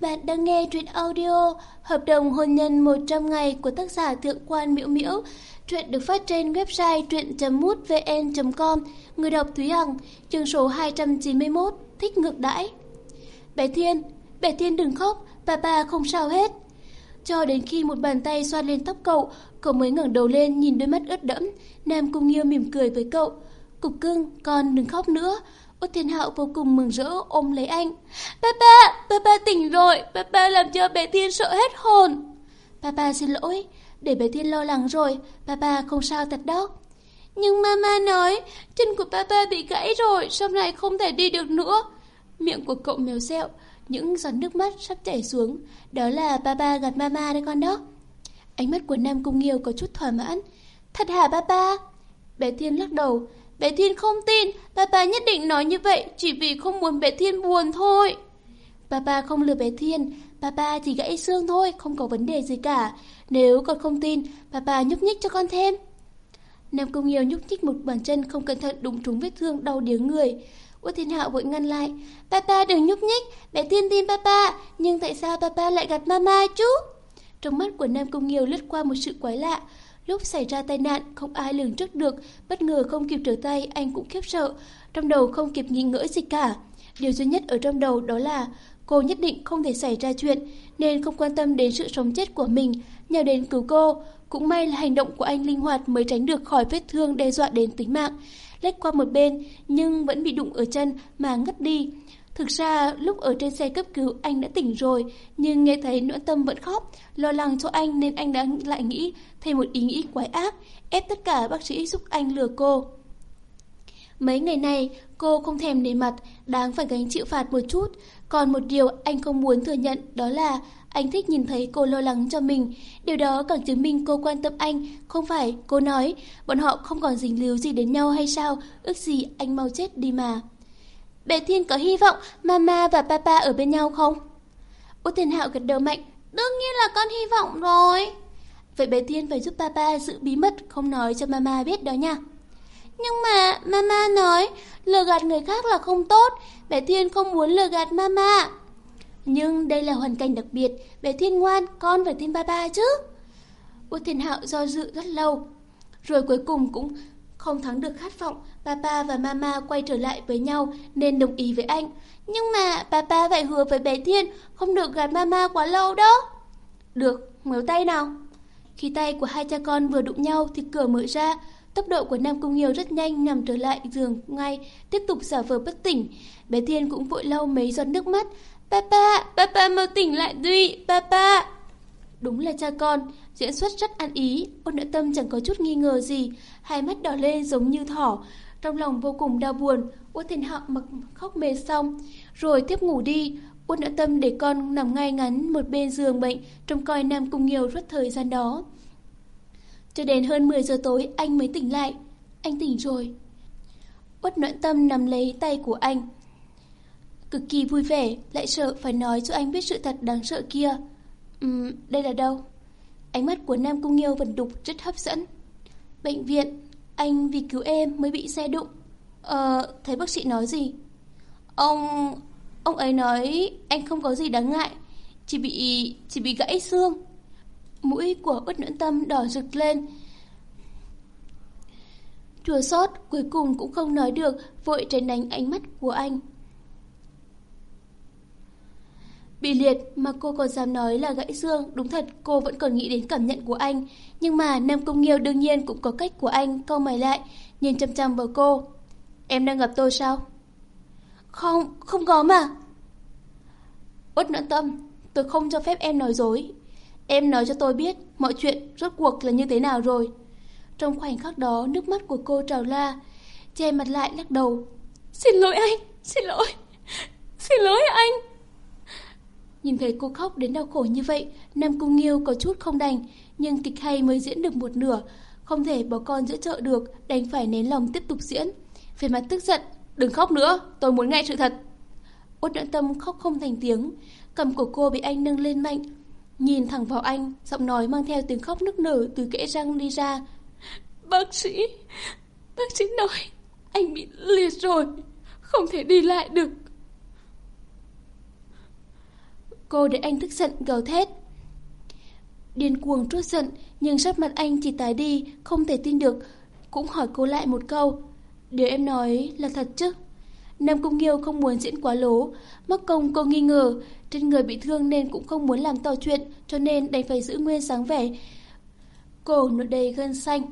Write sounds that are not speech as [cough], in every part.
Bạn đang nghe truyện audio Hợp đồng hôn nhân 100 ngày của tác giả Thượng quan Miễu Miễu. Truyện được phát trên website truyện.mútvn.com. Người đọc Thúy Hằng, chương số 291, thích ngược đãi. Bé Thiên, bé Thiên đừng khóc, bà bà không sao hết. Cho đến khi một bàn tay xoa lên tóc cậu, cậu mới ngẩng đầu lên nhìn đôi mắt ướt đẫm. Nam Cung Nghiêu mỉm cười với cậu. Cục cưng, con đừng khóc nữa. Út Thiên Hạo vô cùng mừng rỡ ôm lấy anh. papa papa tỉnh rồi, papa làm cho bé Thiên sợ hết hồn. papa xin lỗi, để bé Thiên lo lắng rồi, papa không sao thật đó. Nhưng mama nói, chân của papa bị gãy rồi, sau này không thể đi được nữa. Miệng của cậu mèo xẹo, những giọt nước mắt sắp chảy xuống. Đó là papa gặp gạt mama đấy con đó. Ánh mắt của Nam Cung Nghiêu có chút thỏa mãn. Thật hả papa? Bé Thiên lắc đầu, Bé Thiên không tin, bà bà nhất định nói như vậy chỉ vì không muốn bé Thiên buồn thôi. Bà bà không lừa bé Thiên, bà bà chỉ gãy xương thôi, không có vấn đề gì cả. Nếu con không tin, bà bà nhúc nhích cho con thêm. Nam Công Nghiêu nhúc nhích một bàn chân không cẩn thận đụng trúng vết thương đau điếng người. Út Thiên Hạo vội ngăn lại. Bà bà đừng nhúc nhích, bé Thiên tin bà bà, nhưng tại sao bà bà lại gặp mama chứ? Trong mắt của Nam Công Nghiêu lướt qua một sự quái lạ. Lúc xảy ra tai nạn, không ai lường trước được, bất ngờ không kịp trở tay, anh cũng khiếp sợ. Trong đầu không kịp nghĩ ngợi gì cả. Điều duy nhất ở trong đầu đó là cô nhất định không thể xảy ra chuyện, nên không quan tâm đến sự sống chết của mình, nhào đến cứu cô. Cũng may là hành động của anh linh hoạt mới tránh được khỏi vết thương đe dọa đến tính mạng. Lách qua một bên, nhưng vẫn bị đụng ở chân mà ngất đi. Thực ra lúc ở trên xe cấp cứu anh đã tỉnh rồi Nhưng nghe thấy nỗi tâm vẫn khóc Lo lắng cho anh nên anh đã lại nghĩ Thêm một ý nghĩ quái ác, Ép tất cả bác sĩ giúp anh lừa cô. Mấy ngày nay, cô không thèm nề mặt, Đáng phải gánh chịu phạt một chút. Còn một điều anh không muốn thừa nhận, Đó là anh thích nhìn thấy cô lo lắng cho mình. Điều đó càng chứng minh cô quan tâm anh. Không phải, cô nói, Bọn họ không còn dính líu gì đến nhau hay sao? Ước gì anh mau chết đi mà. Bé Thiên có hy vọng Mama và Papa ở bên nhau không? Út Thiên Hạo gật đầu mạnh, Đương nhiên là con hy vọng rồi. Vậy bé Thiên phải giúp Papa giữ bí mật Không nói cho Mama biết đó nha Nhưng mà Mama nói Lừa gạt người khác là không tốt Bé Thiên không muốn lừa gạt Mama Nhưng đây là hoàn cảnh đặc biệt Bé Thiên ngoan Con phải tin Papa chứ Út Thiên Hạo do dự rất lâu Rồi cuối cùng cũng không thắng được khát vọng, Papa và Mama quay trở lại với nhau nên đồng ý với anh. Nhưng mà Papa phải hứa với bé Thiên không được gạt Mama quá lâu đó. Được, méo tay nào. Khi tay của hai cha con vừa đụng nhau thì cửa mở ra. Tốc độ của Nam Cung Nghiêu rất nhanh nằm trở lại giường ngay, tiếp tục giả vờ bất tỉnh. Bé Thiên cũng vội lau mấy giọt nước mắt. Papa, Papa mau tỉnh lại đi, Papa. Đúng là cha con, diễn xuất rất ăn ý, ôn nợ tâm chẳng có chút nghi ngờ gì, hai mắt đỏ lên giống như thỏ. Trong lòng vô cùng đau buồn, Uất Thiên Hạo mặc khóc mệt xong, rồi tiếp ngủ đi. Uất nợ tâm để con nằm ngay ngắn một bên giường bệnh, trông coi Nam Cung Nghiêu suốt thời gian đó. Cho đến hơn 10 giờ tối anh mới tỉnh lại. Anh tỉnh rồi. Uất nợ tâm nắm lấy tay của anh. Cực kỳ vui vẻ, lại sợ phải nói cho anh biết sự thật đáng sợ kia. Ừm, đây là đâu? Ánh mắt của Nam Cung Nghiêu vẫn đục rất hấp dẫn. Bệnh viện, anh vì cứu em mới bị xe đụng. Ờ, thấy bác sĩ nói gì? Ông ông ấy nói anh không có gì đáng ngại, chỉ bị... chỉ bị gãy xương. Mũi của Út Nhẫn Tâm đỏ rực lên. Chùa sót cuối cùng cũng không nói được, vội tránh đánh ánh mắt của anh. Bị liệt mà cô còn dám nói là gãy xương, đúng thật cô vẫn còn nghĩ đến cảm nhận của anh. Nhưng mà Nam Công Nghiêu đương nhiên cũng có cách của anh, câu mày lại, nhìn chăm chăm vào cô. Em đang gặp tôi sao? Không, không có mà. Út nẫn tâm, tôi không cho phép em nói dối. Em nói cho tôi biết mọi chuyện rốt cuộc là như thế nào rồi. Trong khoảnh khắc đó, nước mắt của cô trào la, che mặt lại lắc đầu. Xin lỗi anh, xin lỗi, xin lỗi anh. Nhìn thấy cô khóc đến đau khổ như vậy, Nam Cung Nghiêu có chút không đành, nhưng kịch hay mới diễn được một nửa, không thể bỏ con giữa chợ được, đành phải nén lòng tiếp tục diễn. Về mặt tức giận, đừng khóc nữa, tôi muốn nghe sự thật. Út nhẫn tâm khóc không thành tiếng, cầm của cô bị anh nâng lên mạnh, nhìn thẳng vào anh, giọng nói mang theo tiếng khóc nức nở từ kẽ răng đi ra. Bác sĩ, bác sĩ nói anh bị liệt rồi, không thể đi lại được. Cô để anh tức giận gào thét. Điên cuồng trút giận, nhưng sắc mặt anh chỉ tái đi, không thể tin được. Cũng hỏi cô lại một câu. Điều em nói là thật chứ? Nam Cung Nghiêu không muốn diễn quá lố. Mắc công cô nghi ngờ, trên người bị thương nên cũng không muốn làm to chuyện, cho nên đành phải giữ nguyên sáng vẻ. Cổ nổi đầy gân xanh.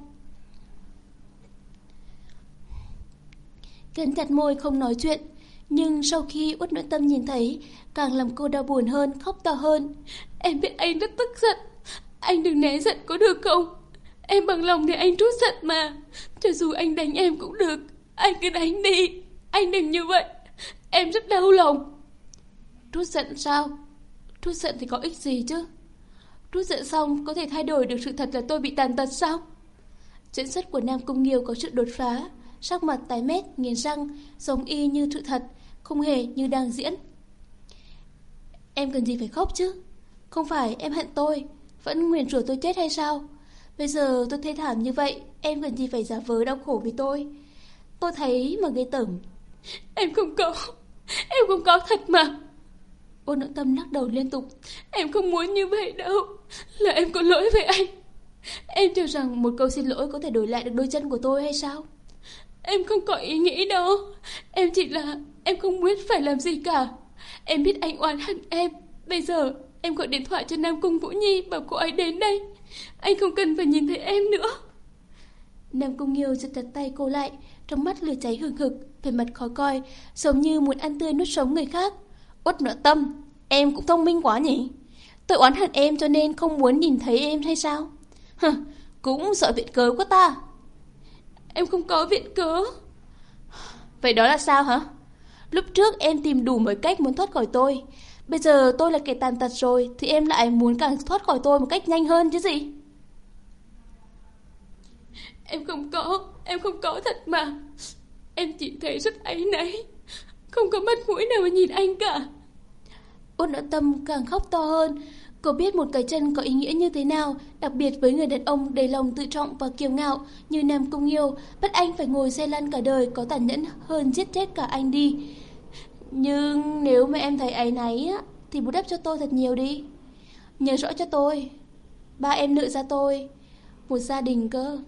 Cắn chặt môi không nói chuyện. Nhưng sau khi út nội tâm nhìn thấy, càng làm cô đau buồn hơn, khóc to hơn. Em biết anh rất tức giận. Anh đừng né giận có được không? Em bằng lòng để anh trút giận mà. Cho dù anh đánh em cũng được. Anh cứ đánh đi. Anh đừng như vậy. Em rất đau lòng. Trút giận sao? Trút giận thì có ích gì chứ? Trút giận xong có thể thay đổi được sự thật là tôi bị tàn tật sao? Diễn xuất của Nam Cung Nghiêu có sự đột phá. Sắc mặt tái mét, nghiền răng, giống y như sự thật, không hề như đang diễn. Em cần gì phải khóc chứ? Không phải em hận tôi, vẫn nguyền rủa tôi chết hay sao? Bây giờ tôi thê thảm như vậy, em cần gì phải giả vờ đau khổ vì tôi? Tôi thấy mà gây tởm. Em không có, em không có thật mà. Ôn nội tâm lắc đầu liên tục. Em không muốn như vậy đâu, là em có lỗi với anh. Em cho rằng một câu xin lỗi có thể đổi lại được đôi chân của tôi hay sao? Em không có ý nghĩ đâu. Em chỉ là em không biết phải làm gì cả. Em biết anh oán hận em. Bây giờ em gọi điện thoại cho Nam Cung Vũ Nhi bảo cô ấy đến đây. Anh không cần phải nhìn thấy em nữa. Nam Cung Nghiêu giật chặt tay cô lại, trong mắt lửa cháy hừng hực, vẻ mặt khó coi, giống như muốn ăn tươi nuốt sống người khác. Uất nội tâm, em cũng thông minh quá nhỉ? Tôi oán hận em cho nên không muốn nhìn thấy em hay sao? Hừ, cũng sợ viện cớ của ta. Em không có viện cớ. Vậy đó là sao hả? Lúc trước em tìm đủ mọi cách muốn thoát khỏi tôi. Bây giờ tôi là kẻ tàn tật rồi thì em lại muốn càng thoát khỏi tôi một cách nhanh hơn chứ gì? Em không có, em không có thật mà. Em chỉ thấy rất ấy nấy. Không có mắt mũi nào mà nhìn anh cả. Ôn nội tâm càng khóc to hơn. Cô biết một cái chân có ý nghĩa như thế nào, đặc biệt với người đàn ông đầy lòng tự trọng và kiêu ngạo như Nam Cung Yêu, bắt anh phải ngồi xe lăn cả đời có tàn nhẫn hơn giết chết cả anh đi. Nhưng nếu mà em thấy ấy náy á, thì bù đắp cho tôi thật nhiều đi. Nhớ rõ cho tôi. Ba em nợ ra tôi. Một gia đình cơ.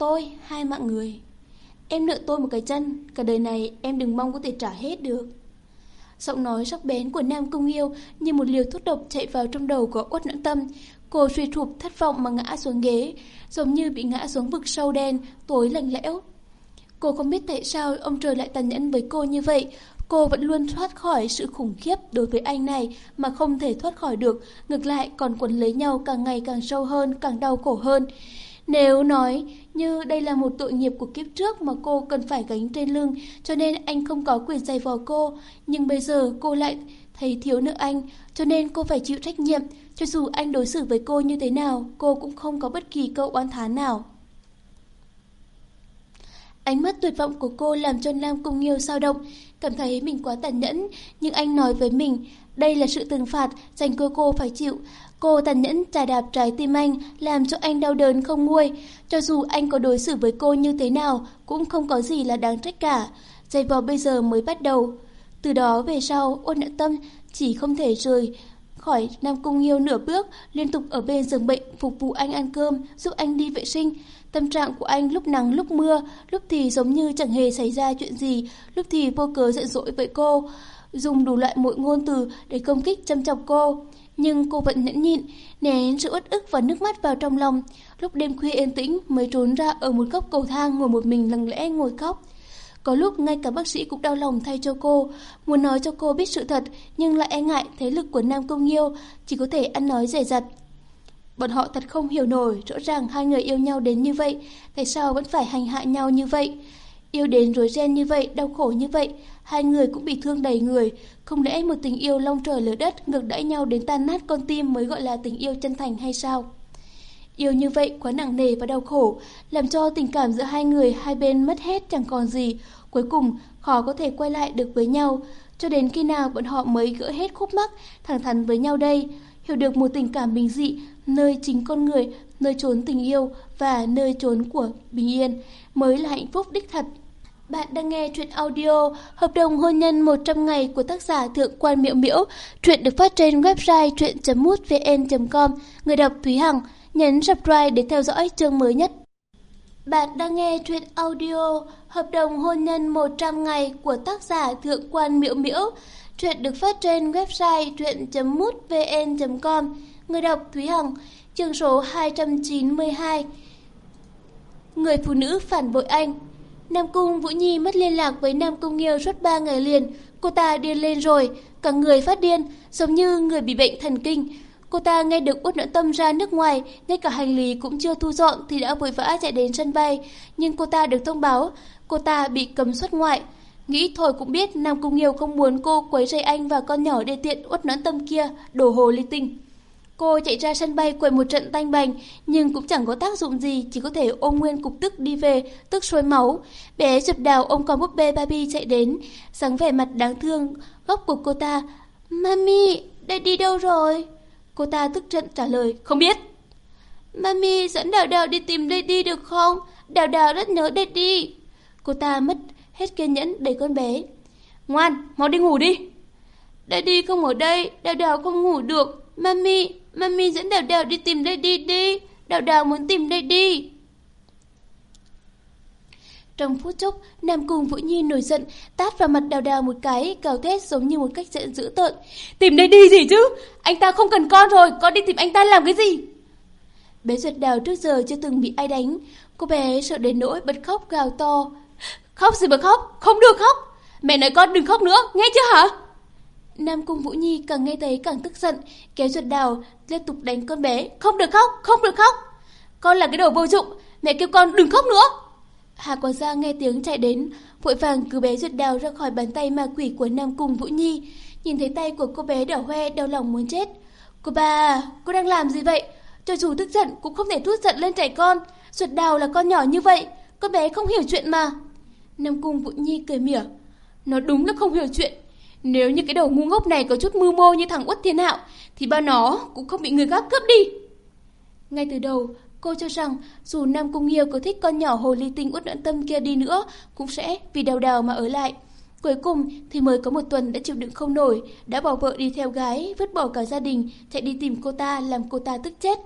Tôi, hai mạng người. Em nợ tôi một cái chân, cả đời này em đừng mong có thể trả hết được. Giọng nói sắc bén của Nam công Yêu như một liều thuốc độc chạy vào trong đầu của Uất Nhẫn Tâm. Cô suy thụp thất vọng mà ngã xuống ghế, giống như bị ngã xuống vực sâu đen, tối lạnh lẽo. Cô không biết tại sao ông trời lại tàn nhẫn với cô như vậy. Cô vẫn luôn thoát khỏi sự khủng khiếp đối với anh này mà không thể thoát khỏi được, ngược lại còn quấn lấy nhau càng ngày càng sâu hơn, càng đau khổ hơn. Nếu nói như đây là một tội nghiệp của kiếp trước mà cô cần phải gánh trên lưng, cho nên anh không có quyền dày vò cô, nhưng bây giờ cô lại thấy thiếu nợ anh, cho nên cô phải chịu trách nhiệm, cho dù anh đối xử với cô như thế nào, cô cũng không có bất kỳ câu oán thán nào. Ánh mắt tuyệt vọng của cô làm cho Nam Cung Nghiêu sao động, cảm thấy mình quá tàn nhẫn, nhưng anh nói với mình, đây là sự trừng phạt dành cho cô phải chịu. Cô tàn nhẫn trà đạp trái tim anh, làm cho anh đau đớn không nguôi. Cho dù anh có đối xử với cô như thế nào, cũng không có gì là đáng trách cả. Giày vò bây giờ mới bắt đầu. Từ đó về sau, ôn nhận tâm chỉ không thể rời khỏi Nam Cung Nghiêu nửa bước, liên tục ở bên giường bệnh phục vụ anh ăn cơm, giúp anh đi vệ sinh. Tâm trạng của anh lúc nắng lúc mưa, lúc thì giống như chẳng hề xảy ra chuyện gì, lúc thì vô cớ giận dỗi với cô, dùng đủ loại mỗi ngôn từ để công kích châm chọc cô. Nhưng cô vẫn nhẫn nhịn, nén sự uất ức và nước mắt vào trong lòng. Lúc đêm khuya yên tĩnh mới trốn ra ở một góc cầu thang ngồi một mình lặng lẽ ngồi khóc. Có lúc ngay cả bác sĩ cũng đau lòng thay cho cô, muốn nói cho cô biết sự thật nhưng lại e ngại thế lực của Nam Công Nghiêu, chỉ có thể ăn nói rẻ rặt. Bọn họ thật không hiểu nổi, rõ ràng hai người yêu nhau đến như vậy, tại sao vẫn phải hành hạ nhau như vậy? Yêu đến rối ren như vậy, đau khổ như vậy, hai người cũng bị thương đầy người, không lẽ một tình yêu long trời lở đất ngược đãi nhau đến tan nát con tim mới gọi là tình yêu chân thành hay sao? Yêu như vậy quá nặng nề và đau khổ, làm cho tình cảm giữa hai người hai bên mất hết chẳng còn gì, cuối cùng khó có thể quay lại được với nhau, cho đến khi nào bọn họ mới gỡ hết khúc mắc, thẳng thắn với nhau đây, hiểu được một tình cảm bình dị, nơi chính con người, nơi trốn tình yêu và nơi trốn của bình yên mới là hạnh phúc đích thật. Bạn đang nghe truyện audio Hợp đồng hôn nhân 100 ngày của tác giả Thượng quan Miễu Miễu. Truyện được phát trên website truyện.mútvn.com. Người đọc Thúy Hằng. Nhấn subscribe để theo dõi chương mới nhất. Bạn đang nghe truyện audio Hợp đồng hôn nhân 100 ngày của tác giả Thượng quan Miễu Miễu. Truyện được phát trên website truyện.mútvn.com. Người đọc Thúy Hằng. Chương số 292. Người phụ nữ phản bội anh Nam Cung Vũ Nhi mất liên lạc với Nam Cung Nghiêu suốt 3 ngày liền. Cô ta điên lên rồi, cả người phát điên, giống như người bị bệnh thần kinh. Cô ta nghe được Út Noãn Tâm ra nước ngoài, ngay cả hành lý cũng chưa thu dọn thì đã vội vã chạy đến sân bay. Nhưng cô ta được thông báo, cô ta bị cấm xuất ngoại. Nghĩ thôi cũng biết Nam Cung Nghiêu không muốn cô quấy rầy anh và con nhỏ đê tiện Út Noãn Tâm kia, đổ hồ ly tinh. Cô chạy ra sân bay quậy một trận tanh bành, nhưng cũng chẳng có tác dụng gì, chỉ có thể ôm nguyên cục tức đi về, tức sôi máu. Bé dập đào ôm con búp bê Barbie chạy đến, sáng vẻ mặt đáng thương, góc của cô ta. Mami, đi đâu rồi? Cô ta tức giận trả lời, không biết. Mami dẫn Đào Đào đi tìm đi được không? Đào Đào rất nhớ đi. Cô ta mất hết kiên nhẫn đẩy con bé. Ngoan, mau đi ngủ đi. Daddy không ở đây, Đào Đào không ngủ được. Mami, Mami dẫn Đào Đào đi tìm đây đi đi. Đào Đào muốn tìm đây đi. Trong phút chốc, Nam Cung Vũ Nhi nổi giận, tát vào mặt Đào Đào một cái, cào thét giống như một cách giận dữ tợn. Tìm đây đi gì chứ? Anh ta không cần con rồi, con đi tìm anh ta làm cái gì? Bé duyệt Đào trước giờ chưa từng bị ai đánh. Cô bé sợ đến nỗi bật khóc gào to. Khóc gì mà khóc, không được khóc. Mẹ nói con đừng khóc nữa, nghe chưa hả? Nam Cung Vũ Nhi càng nghe thấy càng tức giận, kéo ruột đào, liên tục đánh con bé. Không được khóc, không được khóc. Con là cái đồ vô dụng, mẹ kêu con đừng khóc nữa. Hà Quả Gia nghe tiếng chạy đến, vội vàng cứu bé ruột đào ra khỏi bàn tay ma quỷ của Nam Cung Vũ Nhi. Nhìn thấy tay của cô bé đỏ hoe, đau lòng muốn chết. Cô bà, cô đang làm gì vậy? Cho dù tức giận cũng không thể thút giận lên trẻ con. Ruột đào là con nhỏ như vậy, con bé không hiểu chuyện mà. Nam Cung Vũ Nhi cười mỉa. Nó đúng là không hiểu chuyện, nếu như cái đầu ngu ngốc này có chút mưu mô như thằng Út Thiên Hạo, thì ba nó cũng không bị người khác cướp đi. Ngay từ đầu, cô cho rằng dù Nam Cung Nghiêu có thích con nhỏ hồ ly tinh Út Noãn Tâm kia đi nữa, cũng sẽ vì đào đào mà ở lại. Cuối cùng thì mới có một tuần đã chịu đựng không nổi, đã bỏ vợ đi theo gái, vứt bỏ cả gia đình, chạy đi tìm cô ta làm cô ta tức chết.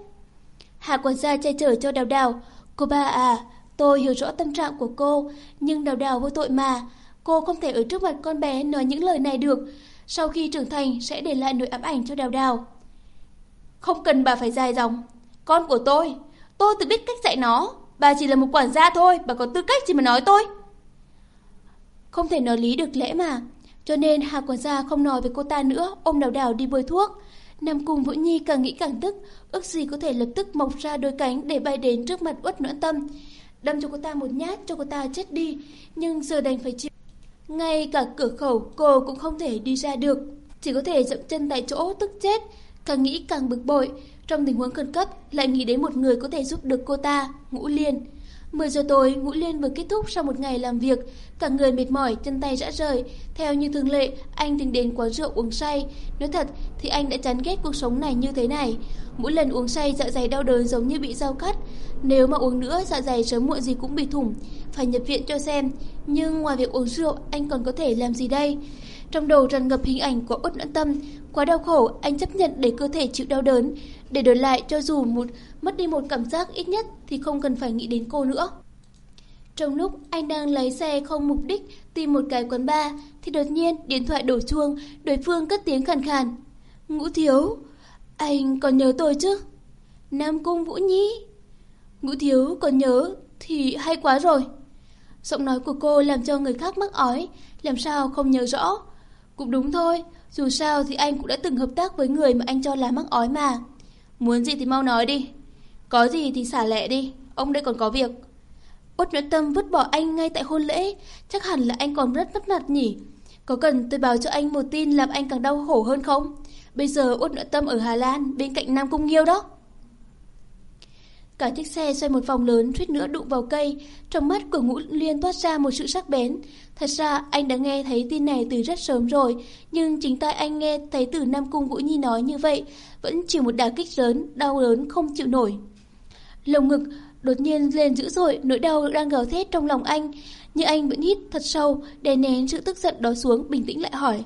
Hạ quản gia che chở cho đào đào. Cô ba à, tôi hiểu rõ tâm trạng của cô, nhưng đào đào vô tội mà. Cô không thể ở trước mặt con bé nói những lời này được. Sau khi trưởng thành sẽ để lại nỗi ám ảnh cho Đào Đào. Không cần bà phải dài dòng. Con của tôi, tôi tự biết cách dạy nó. Bà chỉ là một quản gia thôi, bà có tư cách gì mà nói tôi. Không thể nói lý được lẽ mà. Cho nên Hà quản gia không nói với cô ta nữa, ôm Đào Đào đi bơi thuốc. Nam Cung Vũ Nhi càng nghĩ càng tức, ước gì có thể lập tức mọc ra đôi cánh để bay đến trước mặt uất noãn tâm. Đâm cho cô ta một nhát cho cô ta chết đi, nhưng giờ đành phải chịu. Ngay cả cửa khẩu cô cũng không thể đi ra được, chỉ có thể dậm chân tại chỗ tức chết, càng nghĩ càng bực bội. Trong tình huống khẩn cấp lại nghĩ đến một người có thể giúp được cô ta, Ngũ Liên. 10 giờ tối, Ngũ Liên vừa kết thúc sau một ngày làm việc, cả người mệt mỏi, chân tay rã rời. Theo như thường lệ, anh thường đến quán rượu uống say. Nói thật thì anh đã chán ghét cuộc sống này như thế này. Mỗi lần uống say dạ dày đau đớn giống như bị dao cắt. Nếu mà uống nữa dạ dày sớm muộn gì cũng bị thủng, phải nhập viện cho xem. Nhưng ngoài việc uống rượu, anh còn có thể làm gì đây? Trong đầu tràn ngập hình ảnh của út noãn tâm, quá đau khổ, anh chấp nhận để cơ thể chịu đau đớn, để đổi lại cho dù một mất đi một cảm giác ít nhất thì không cần phải nghĩ đến cô nữa. Trong lúc anh đang lái xe không mục đích tìm một cái quán bar thì đột nhiên điện thoại đổ chuông, đối phương cất tiếng khàn khàn. Ngũ thiếu, anh còn nhớ tôi chứ? Nam Cung Vũ Nhi. Ngũ thiếu còn nhớ thì hay quá rồi. Giọng nói của cô làm cho người khác mắc ói, làm sao không nhớ rõ. Cũng đúng thôi, dù sao thì anh cũng đã từng hợp tác với người mà anh cho là mắc ói mà. Muốn gì thì mau nói đi. Có gì thì xả lẹ đi, ông đây còn có việc. Út Nguyễn tâm vứt bỏ anh ngay tại hôn lễ, chắc hẳn là anh còn rất mất mặt nhỉ. Có cần tôi báo cho anh một tin làm anh càng đau khổ hơn không? Bây giờ Út Nguyễn tâm ở Hà Lan, bên cạnh Nam Cung Nghiêu đó. Cả chiếc xe xoay một vòng lớn suýt nữa đụng vào cây, trong mắt của Ngũ Liên toát ra một sự sắc bén. Thật ra anh đã nghe thấy tin này từ rất sớm rồi, nhưng chính tay anh nghe thấy từ Nam Cung Vũ Nhi nói như vậy, vẫn chịu một đả kích lớn, đau lớn không chịu nổi. Lồng ngực đột nhiên lên dữ dội, nỗi đau đang gào thét trong lòng anh. Nhưng anh vẫn hít thật sâu, đè nén sự tức giận đó xuống, bình tĩnh lại hỏi.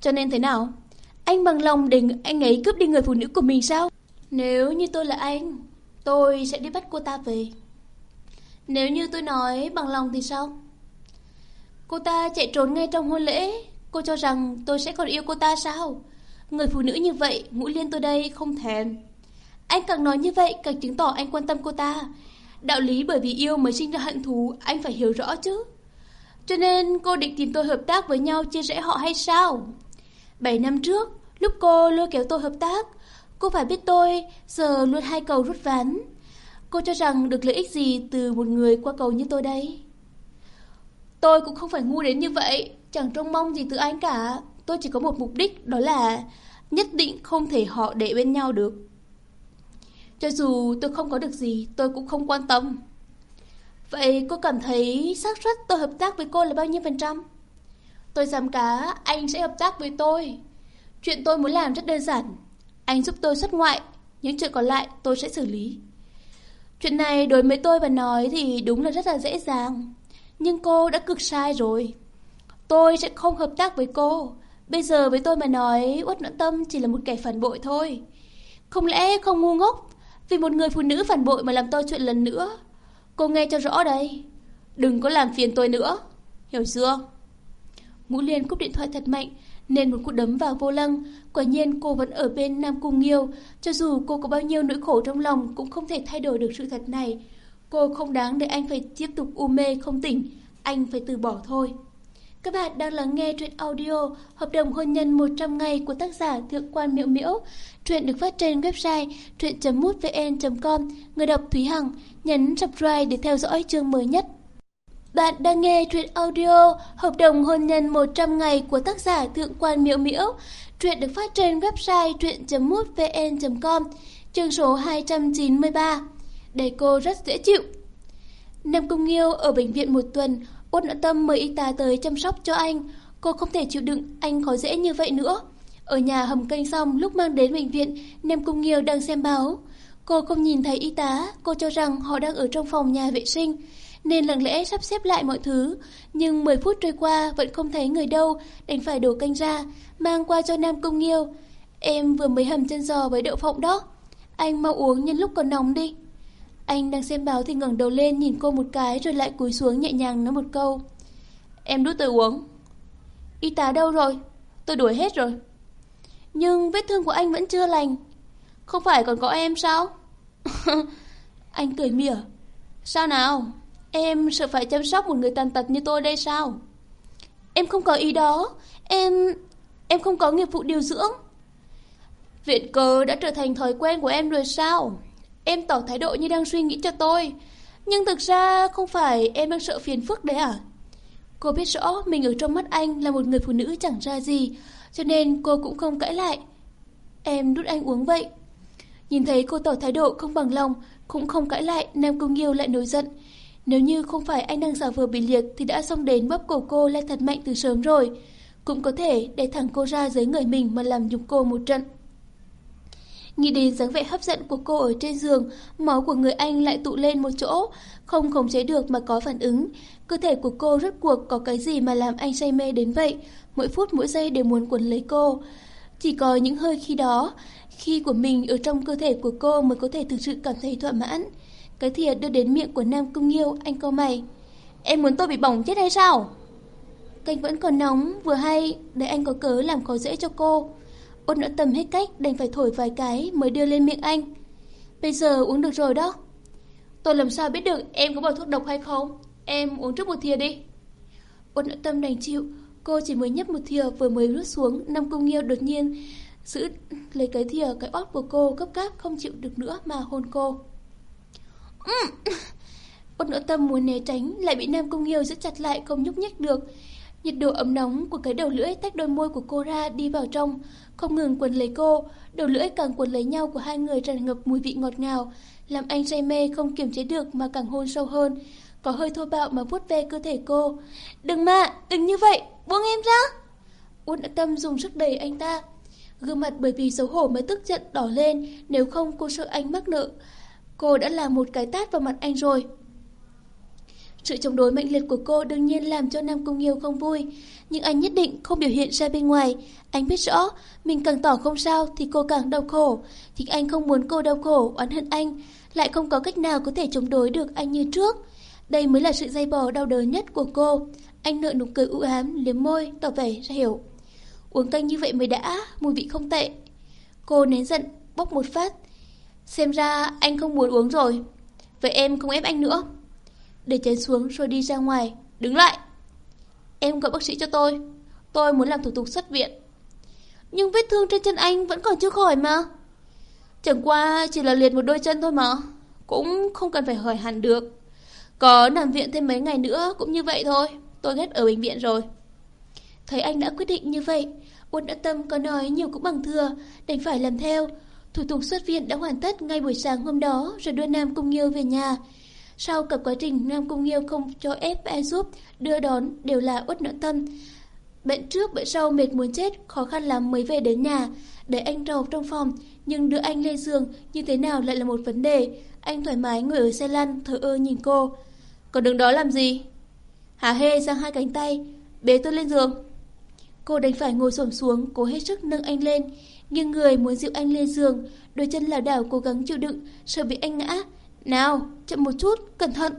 Cho nên thế nào? Anh bằng lòng để anh ấy cướp đi người phụ nữ của mình sao? Nếu như tôi là anh, tôi sẽ đi bắt cô ta về. Nếu như tôi nói bằng lòng thì sao? Cô ta chạy trốn ngay trong hôn lễ, cô cho rằng tôi sẽ còn yêu cô ta sao? Người phụ nữ như vậy, ngũ liên tôi đây không thèm. Anh càng nói như vậy, càng chứng tỏ anh quan tâm cô ta. Đạo lý bởi vì yêu mới sinh ra hận thù, anh phải hiểu rõ chứ. Cho nên cô định tìm tôi hợp tác với nhau chia rẽ họ hay sao? 7 năm trước, lúc cô lôi kéo tôi hợp tác, cô phải biết tôi giờ luôn hai cầu rút ván. Cô cho rằng được lợi ích gì từ một người qua cầu như tôi đây? Tôi cũng không phải ngu đến như vậy, chẳng trông mong gì từ anh cả. Tôi chỉ có một mục đích, đó là nhất định không thể họ để bên nhau được. Cho dù tôi không có được gì, tôi cũng không quan tâm. Vậy cô cảm thấy xác suất tôi hợp tác với cô là bao nhiêu phần trăm? Tôi dám cá, anh sẽ hợp tác với tôi. Chuyện tôi muốn làm rất đơn giản. Anh giúp tôi xuất ngoại, những chuyện còn lại tôi sẽ xử lý. Chuyện này đối với tôi và nói thì đúng là rất là dễ dàng. Nhưng cô đã cực sai rồi. Tôi sẽ không hợp tác với cô. Bây giờ với tôi mà nói Uất Noãn Tâm chỉ là một kẻ phản bội thôi. Không lẽ không ngu ngốc vì một người phụ nữ phản bội mà làm tôi chuyện lần nữa. Cô nghe cho rõ đây. Đừng có làm phiền tôi nữa. Hiểu chưa? Ngũ Liên cúp điện thoại thật mạnh nên một cú đấm vào vô lăng. Quả nhiên, cô vẫn ở bên Nam Cung Nghiêu. Cho dù cô có bao nhiêu nỗi khổ trong lòng, cũng không thể thay đổi được sự thật này. Cô không đáng để anh phải tiếp tục u mê không tỉnh. Anh phải từ bỏ thôi. Các bạn đang lắng nghe truyện audio Hợp đồng hôn nhân 100 ngày của tác giả Thượng quan Miễu Miễu. Truyện được phát trên website truyện.mútvn.com. Người đọc Thúy Hằng nhấn subscribe để theo dõi chương mới nhất. Bạn đang nghe truyện audio Hợp đồng hôn nhân 100 ngày của tác giả Thượng quan Miễu Miễu. Truyện được phát trên website truyện.mútvn.com. Chương số 293. Để cô rất dễ chịu. Nam Cung Nghiêu ở bệnh viện một tuần Út nợ tâm mời y tá tới chăm sóc cho anh. Cô không thể chịu đựng anh khó dễ như vậy nữa. Ở nhà hầm canh xong lúc mang đến bệnh viện, Nem Cung Nghiêu đang xem báo. Cô không nhìn thấy y tá, cô cho rằng họ đang ở trong phòng nhà vệ sinh, nên lặng lẽ sắp xếp lại mọi thứ. Nhưng 10 phút trôi qua vẫn không thấy người đâu, đành phải đổ canh ra, mang qua cho Nam Cung Nghiêu. Em vừa mới hầm chân giò với đậu phộng đó. Anh mau uống nhân lúc còn nóng đi. Anh đang xem báo thì ngẩng đầu lên nhìn cô một cái rồi lại cúi xuống nhẹ nhàng nói một câu. Em đút tôi uống. Y tá đâu rồi? Tôi đuổi hết rồi. Nhưng vết thương của anh vẫn chưa lành. Không phải còn có em sao? [laughs] anh cười mỉa. Sao nào? Em sợ phải chăm sóc một người tàn tật như tôi đây sao? Em không có ý đó. Em... Em không có nghiệp vụ điều dưỡng. Viện cờ đã trở thành thói quen của em rồi sao? Em tỏ thái độ như đang suy nghĩ cho tôi. Nhưng thực ra không phải em đang sợ phiền phức đấy à? Cô biết rõ mình ở trong mắt anh là một người phụ nữ chẳng ra gì, cho nên cô cũng không cãi lại. Em đút anh uống vậy. Nhìn thấy cô tỏ thái độ không bằng lòng, cũng không cãi lại, Nam Cung Nghiêu lại nổi giận. Nếu như không phải anh đang giả vờ bị liệt thì đã xông đến bóp cổ cô lên thật mạnh từ sớm rồi. Cũng có thể để thẳng cô ra dưới người mình mà làm nhục cô một trận. Nghĩ đến dáng vẻ hấp dẫn của cô ở trên giường, máu của người anh lại tụ lên một chỗ, không khống chế được mà có phản ứng. Cơ thể của cô rốt cuộc có cái gì mà làm anh say mê đến vậy, mỗi phút mỗi giây đều muốn quấn lấy cô. Chỉ có những hơi khi đó, khi của mình ở trong cơ thể của cô mới có thể thực sự cảm thấy thỏa mãn. Cái thìa đưa đến miệng của Nam Cung Nghiêu, anh câu mày. Em muốn tôi bị bỏng chết hay sao? Canh vẫn còn nóng, vừa hay, để anh có cớ làm khó dễ cho cô. Út đã tầm hết cách đành phải thổi vài cái mới đưa lên miệng anh. Bây giờ uống được rồi đó. Tôi làm sao biết được em có bỏ thuốc độc hay không? Em uống trước một thìa đi. Út đã tâm đành chịu. Cô chỉ mới nhấp một thìa vừa mới rút xuống. nam cung nghiêu đột nhiên giữ lấy cái thìa cái ót của cô gấp gáp không chịu được nữa mà hôn cô. Út nỡ tâm muốn né tránh lại bị Nam Cung Nghiêu giữ chặt lại không nhúc nhích được. Nhiệt độ ấm nóng của cái đầu lưỡi tách đôi môi của cô ra đi vào trong, không ngừng quấn lấy cô, đầu lưỡi càng quấn lấy nhau của hai người tràn ngập mùi vị ngọt ngào, làm anh say mê không kiềm chế được mà càng hôn sâu hơn, có hơi thô bạo mà vuốt ve cơ thể cô. Đừng mà, đừng như vậy, buông em ra. Uôn đã tâm dùng sức đẩy anh ta. Gương mặt bởi vì xấu hổ mới tức giận đỏ lên, nếu không cô sợ anh mắc nợ. Cô đã làm một cái tát vào mặt anh rồi. Sự chống đối mạnh liệt của cô đương nhiên làm cho Nam Cung Nghiêu không vui, nhưng anh nhất định không biểu hiện ra bên ngoài. Anh biết rõ, mình càng tỏ không sao thì cô càng đau khổ, thì anh không muốn cô đau khổ, oán hận anh, lại không có cách nào có thể chống đối được anh như trước. Đây mới là sự dây bò đau đớn nhất của cô. Anh nợ nụ cười u ám, liếm môi, tỏ vẻ ra hiểu. Uống canh như vậy mới đã, mùi vị không tệ. Cô nén giận, bốc một phát. Xem ra anh không muốn uống rồi. Vậy em không ép anh nữa. Để chén xuống rồi đi ra ngoài. Đứng lại. Em gọi bác sĩ cho tôi. Tôi muốn làm thủ tục xuất viện. Nhưng vết thương trên chân anh vẫn còn chưa khỏi mà. Chẳng qua chỉ là liệt một đôi chân thôi mà. Cũng không cần phải hỏi hẳn được. Có nằm viện thêm mấy ngày nữa cũng như vậy thôi. Tôi ghét ở bệnh viện rồi. Thấy anh đã quyết định như vậy, Quân đã tâm có nói nhiều cũng bằng thừa, đành phải làm theo. Thủ tục xuất viện đã hoàn tất ngay buổi sáng hôm đó rồi đưa Nam Cung Nghiêu về nhà. Sau cả quá trình Nam Cung Nghiêu không cho ép ai giúp, đưa đón đều là Uất nợ tâm. Bệnh trước bệnh sau mệt muốn chết, khó khăn lắm mới về đến nhà. Để anh rầu trong phòng, nhưng đưa anh lên giường như thế nào lại là một vấn đề. Anh thoải mái ngồi ở xe lăn, thở ơ nhìn cô. Còn đứng đó làm gì? Hà hê giang hai cánh tay, bế tôi lên giường. Cô đành phải ngồi xổm xuống, cố hết sức nâng anh lên. Nhưng người muốn dịu anh lên giường, đôi chân lảo đảo cố gắng chịu đựng, sợ bị anh ngã. Nào, chậm một chút, cẩn thận.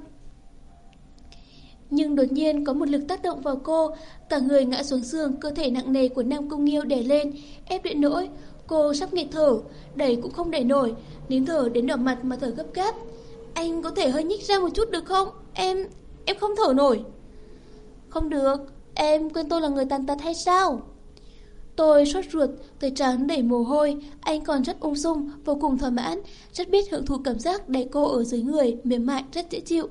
Nhưng đột nhiên có một lực tác động vào cô, cả người ngã xuống giường, cơ thể nặng nề của Nam Cung Nghiêu đè lên, ép đến nỗi. Cô sắp nghẹt thở, đẩy cũng không đẩy nổi, nín thở đến đỏ mặt mà thở gấp gáp. Anh có thể hơi nhích ra một chút được không? Em, em không thở nổi. Không được, em quên tôi là người tàn tật hay sao? Tôi sốt ruột, tới trắng đầy mồ hôi, anh còn rất ung dung, vô cùng thỏa mãn, rất biết hưởng thụ cảm giác đẩy cô ở dưới người, mềm mại, rất dễ chịu.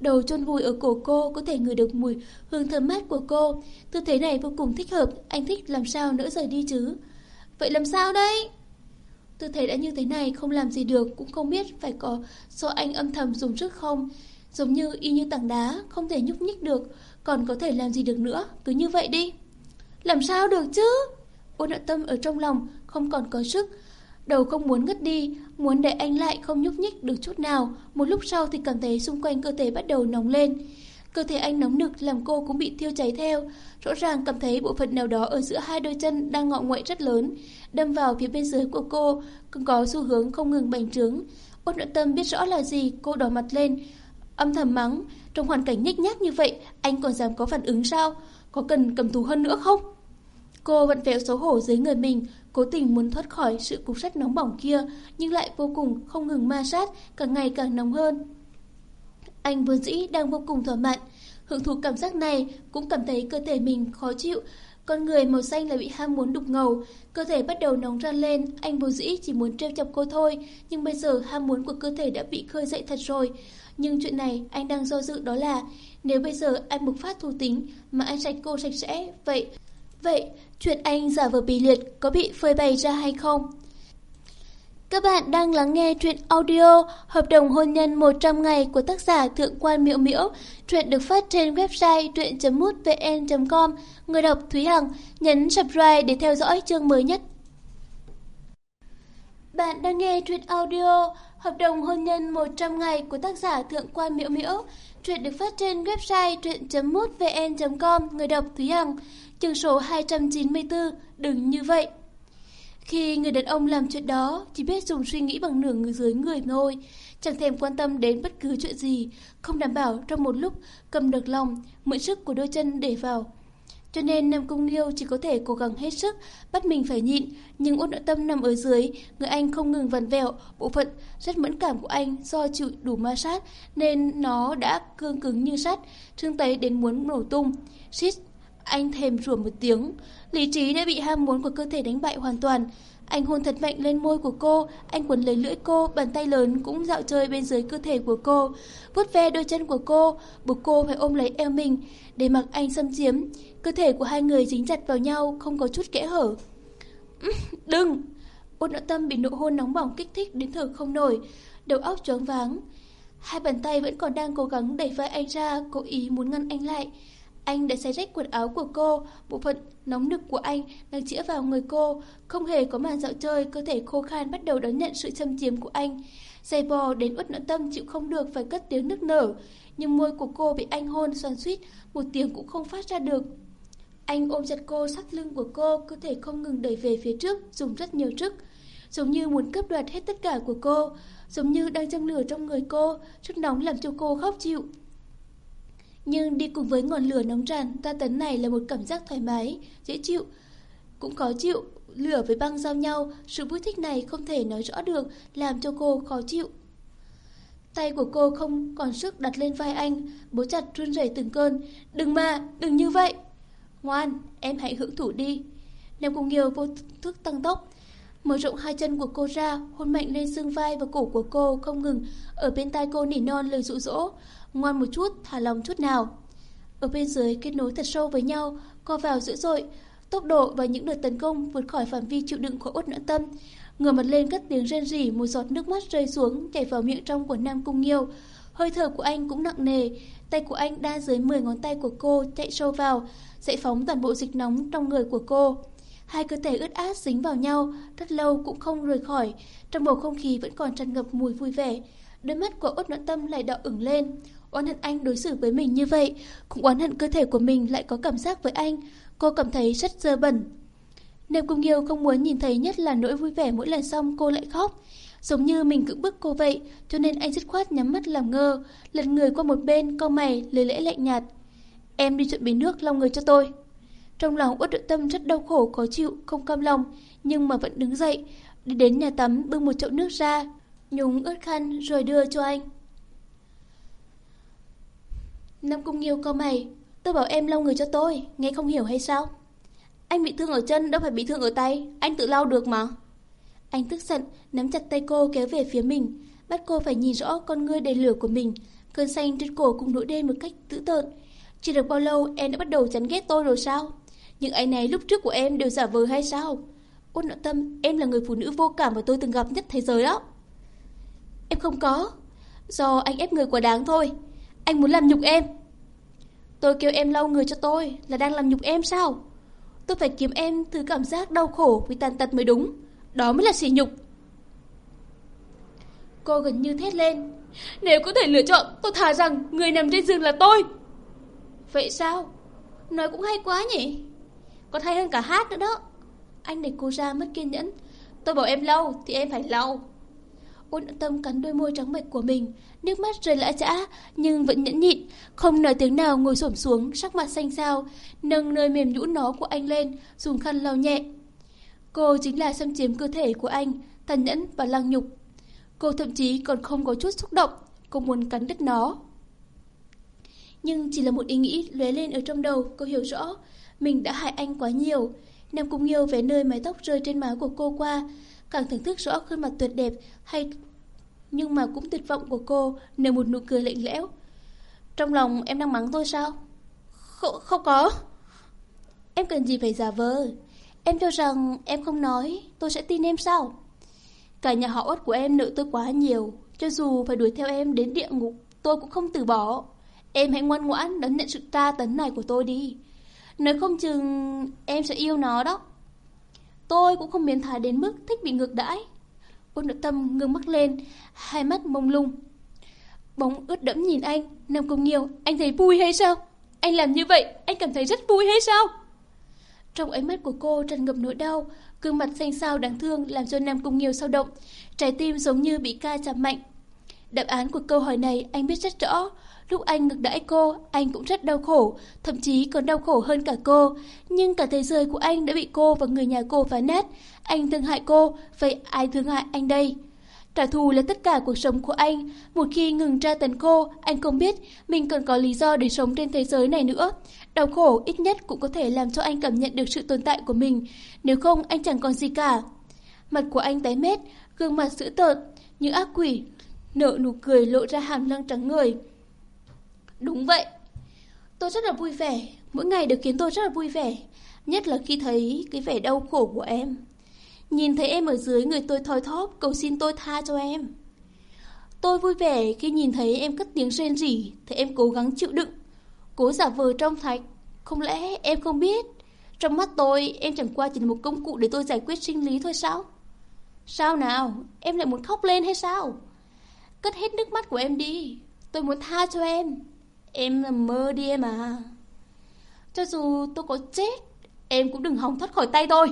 Đầu chôn vùi ở cổ cô, có thể ngửi được mùi hương thơm mát của cô. Tư thế này vô cùng thích hợp, anh thích làm sao nữa rời đi chứ. Vậy làm sao đây? Tư thế đã như thế này không làm gì được, cũng không biết phải có do anh âm thầm dùng sức không. Giống như y như tảng đá, không thể nhúc nhích được, còn có thể làm gì được nữa, cứ như vậy đi. Làm sao được chứ? Ôn nợ tâm ở trong lòng, không còn có sức. Đầu không muốn ngất đi, muốn để anh lại không nhúc nhích được chút nào. Một lúc sau thì cảm thấy xung quanh cơ thể bắt đầu nóng lên. Cơ thể anh nóng nực làm cô cũng bị thiêu cháy theo. Rõ ràng cảm thấy bộ phận nào đó ở giữa hai đôi chân đang ngọ nguậy rất lớn. Đâm vào phía bên dưới của cô, cũng có xu hướng không ngừng bành trướng. Ôn nợ tâm biết rõ là gì, cô đỏ mặt lên. Âm thầm mắng, trong hoàn cảnh nhích nhác như vậy, anh còn dám có phản ứng sao? Có cần cầm thú hơn nữa không? Cô vẫn vẹo xấu hổ dưới người mình, cố tình muốn thoát khỏi sự cục sắt nóng bỏng kia, nhưng lại vô cùng không ngừng ma sát, càng ngày càng nóng hơn. Anh vốn dĩ đang vô cùng thỏa mãn, hưởng thụ cảm giác này cũng cảm thấy cơ thể mình khó chịu. Con người màu xanh lại bị ham muốn đục ngầu, cơ thể bắt đầu nóng ran lên, anh vốn dĩ chỉ muốn treo chọc cô thôi, nhưng bây giờ ham muốn của cơ thể đã bị khơi dậy thật rồi. Nhưng chuyện này anh đang do dự đó là nếu bây giờ anh bộc phát thù tính mà anh sạch cô sạch sẽ, vậy vậy, chuyện anh giả vờ bị liệt có bị phơi bày ra hay không? Các bạn đang lắng nghe truyện audio Hợp đồng hôn nhân 100 ngày của tác giả Thượng quan Miễu Miễu. Truyện được phát trên website truyện.mútvn.com. Người đọc Thúy Hằng, nhấn subscribe để theo dõi chương mới nhất. Bạn đang nghe truyện audio Hợp đồng hôn nhân 100 ngày của tác giả Thượng quan Miễu Miễu. Truyện được phát trên website truyện.mútvn.com. Người đọc Thúy Hằng. Chương số 294. Đừng như vậy. Khi người đàn ông làm chuyện đó, chỉ biết dùng suy nghĩ bằng nửa người dưới người thôi, chẳng thèm quan tâm đến bất cứ chuyện gì, không đảm bảo trong một lúc cầm được lòng, mượn sức của đôi chân để vào. Cho nên Nam Cung Liêu chỉ có thể cố gắng hết sức, bắt mình phải nhịn, nhưng út nội tâm nằm ở dưới, người anh không ngừng vần vẹo, bộ phận rất mẫn cảm của anh do chịu đủ ma sát nên nó đã cương cứng như sắt, thương tấy đến muốn nổ tung. Xít, anh thèm rủa một tiếng, lý trí đã bị ham muốn của cơ thể đánh bại hoàn toàn. Anh hôn thật mạnh lên môi của cô, anh quấn lấy lưỡi cô, bàn tay lớn cũng dạo chơi bên dưới cơ thể của cô, vuốt ve đôi chân của cô, buộc cô phải ôm lấy eo mình để mặc anh xâm chiếm. Cơ thể của hai người dính chặt vào nhau, không có chút kẽ hở. Đừng! Ôn nội tâm bị nụ hôn nóng bỏng kích thích đến thở không nổi, đầu óc choáng váng. Hai bàn tay vẫn còn đang cố gắng đẩy vai anh ra, cố ý muốn ngăn anh lại. Anh đã xé rách quần áo của cô, bộ phận nóng nực của anh đang chĩa vào người cô, không hề có màn dạo chơi, cơ thể khô khan bắt đầu đón nhận sự châm chiếm của anh. Dày bò đến uất nội tâm chịu không được phải cất tiếng nức nở, nhưng môi của cô bị anh hôn xoắn suýt, một tiếng cũng không phát ra được. Anh ôm chặt cô sát lưng của cô, cơ thể không ngừng đẩy về phía trước, dùng rất nhiều sức, giống như muốn cướp đoạt hết tất cả của cô, giống như đang châm lửa trong người cô, sức nóng làm cho cô khóc chịu. Nhưng đi cùng với ngọn lửa nóng tràn, ta tấn này là một cảm giác thoải mái, dễ chịu, cũng khó chịu. Lửa với băng giao nhau, sự vui thích này không thể nói rõ được, làm cho cô khó chịu. Tay của cô không còn sức đặt lên vai anh, bố chặt run rẩy từng cơn. Đừng mà, đừng như vậy. Ngoan, em hãy hưởng thụ đi. Nam Cung Nghiêu vô thức tăng tốc, mở rộng hai chân của cô ra, hôn mạnh lên xương vai và cổ của cô không ngừng, ở bên tai cô nỉ non lời dụ dỗ ngoan một chút, thả lòng chút nào. Ở bên dưới kết nối thật sâu với nhau, co vào dữ dội, tốc độ và những đợt tấn công vượt khỏi phạm vi chịu đựng của Út Noãn Tâm. Ngửa mặt lên cất tiếng rên rỉ, một giọt nước mắt rơi xuống chảy vào miệng trong của Nam Cung Nghiêu. Hơi thở của anh cũng nặng nề, tay của anh đa dưới 10 ngón tay của cô chạy sâu vào, dậy phóng toàn bộ dịch nóng trong người của cô. Hai cơ thể ướt át dính vào nhau, rất lâu cũng không rời khỏi, trong bầu không khí vẫn còn tràn ngập mùi vui vẻ. Đôi mắt của Út Noãn Tâm lại đỏ ửng lên, Oán hận anh đối xử với mình như vậy, cũng oán hận cơ thể của mình lại có cảm giác với anh. Cô cảm thấy rất dơ bẩn. nệp Cung Nghiêu không muốn nhìn thấy nhất là nỗi vui vẻ mỗi lần xong cô lại khóc. Giống như mình cưỡng bức cô vậy, cho nên anh dứt khoát nhắm mắt làm ngơ, lật người qua một bên, cau mày, lời lẽ lạnh nhạt. Em đi chuẩn bị nước lau người cho tôi. Trong lòng uất đội tâm rất đau khổ, khó chịu, không cam lòng, nhưng mà vẫn đứng dậy, đi đến nhà tắm bưng một chậu nước ra, nhúng ướt khăn rồi đưa cho anh. Nam Cung Nghiêu co mày, tôi bảo em lau người cho tôi, nghe không hiểu hay sao? Anh bị thương ở chân, đâu phải bị thương ở tay, anh tự lau được mà. Anh tức giận, nắm chặt tay cô kéo về phía mình, bắt cô phải nhìn rõ con ngươi đầy lửa của mình. Cơn xanh trên cổ cũng nổi đen một cách dữ tợn. Chỉ được bao lâu em đã bắt đầu chán ghét tôi rồi sao? Những anh này lúc trước của em đều giả vờ hay sao? Ôn nội tâm, em là người phụ nữ vô cảm mà tôi từng gặp nhất thế giới đó. Em không có. Do anh ép người quá đáng thôi. Anh muốn làm nhục em. Tôi kêu em lau người cho tôi Là đang làm nhục em sao? Tôi phải kiếm em thứ cảm giác đau khổ Vì tàn tật mới đúng. Đó mới là sỉ nhục. Cô gần như thét lên. Nếu có thể lựa chọn, Tôi thà rằng người nằm trên giường là tôi. Vậy sao? Nói cũng hay quá nhỉ? Còn hay hơn cả hát nữa đó. Anh để cô ra mất kiên nhẫn. Tôi bảo em lau thì em phải lau. Ôn tâm cắn đôi môi trắng bệch của mình, nước mắt rơi lã chã, nhưng vẫn nhẫn nhịn, không nói tiếng nào ngồi xổm xuống, sắc mặt xanh xao, nâng nơi mềm nhũn nó của anh lên, dùng khăn lau nhẹ. Cô chính là xâm chiếm cơ thể của anh, tàn nhẫn và lăng nhục. Cô thậm chí còn không có chút xúc động, cô muốn cắn đứt nó. Nhưng chỉ là một ý nghĩ lóe lên ở trong đầu, cô hiểu rõ, mình đã hại anh quá nhiều. Nam Cung Nghiêu về nơi mái tóc rơi trên má của cô qua, càng thưởng thức rõ khuôn mặt tuyệt đẹp hay nhưng mà cũng tuyệt vọng của cô nở một nụ cười lạnh lẽo. Trong lòng em đang mắng tôi sao? Không, không có. Em cần gì phải giả vờ? Em cho rằng em không nói, tôi sẽ tin em sao? Cả nhà họ út của em nợ tôi quá nhiều, cho dù phải đuổi theo em đến địa ngục, tôi cũng không từ bỏ. Em hãy ngoan ngoãn đón nhận sự tra tấn này của tôi đi. Nếu không chừng em sẽ yêu nó đó. Tôi cũng không biến thái đến mức thích bị ngược đãi. Ôn nội tâm ngưng mắt lên, hai mắt mông lung. Bóng ướt đẫm nhìn anh, Nam Công Nghiêu, anh thấy vui hay sao? Anh làm như vậy, anh cảm thấy rất vui hay sao? Trong ánh mắt của cô tràn ngập nỗi đau, gương mặt xanh xao đáng thương làm cho Nam Cung Nghiêu sao động, trái tim giống như bị ca chạm mạnh. Đáp án của câu hỏi này anh biết rất rõ, Lúc anh ngược đãi cô, anh cũng rất đau khổ, thậm chí còn đau khổ hơn cả cô. Nhưng cả thế giới của anh đã bị cô và người nhà cô phá nát. Anh thương hại cô, vậy ai thương hại anh đây? Trả thù là tất cả cuộc sống của anh. Một khi ngừng tra tấn cô, anh không biết mình còn có lý do để sống trên thế giới này nữa. Đau khổ ít nhất cũng có thể làm cho anh cảm nhận được sự tồn tại của mình. Nếu không, anh chẳng còn gì cả. Mặt của anh tái mét, gương mặt dữ tợn, như ác quỷ, nở nụ cười lộ ra hàm răng trắng người. Đúng vậy. Tôi rất là vui vẻ, mỗi ngày đều khiến tôi rất là vui vẻ, nhất là khi thấy cái vẻ đau khổ của em. Nhìn thấy em ở dưới người tôi thoi thóp cầu xin tôi tha cho em. Tôi vui vẻ khi nhìn thấy em cất tiếng rên rỉ, thấy em cố gắng chịu đựng, cố giả vờ trong thạch, Không lẽ em không biết? Trong mắt tôi, em chẳng qua chỉ là một công cụ để tôi giải quyết sinh lý thôi sao? Sao nào? Em lại muốn khóc lên hay sao? Cất hết nước mắt của em đi. Tôi muốn tha cho em. Em là mơ đi em à. Cho dù tôi có chết, em cũng đừng hòng thoát khỏi tay tôi.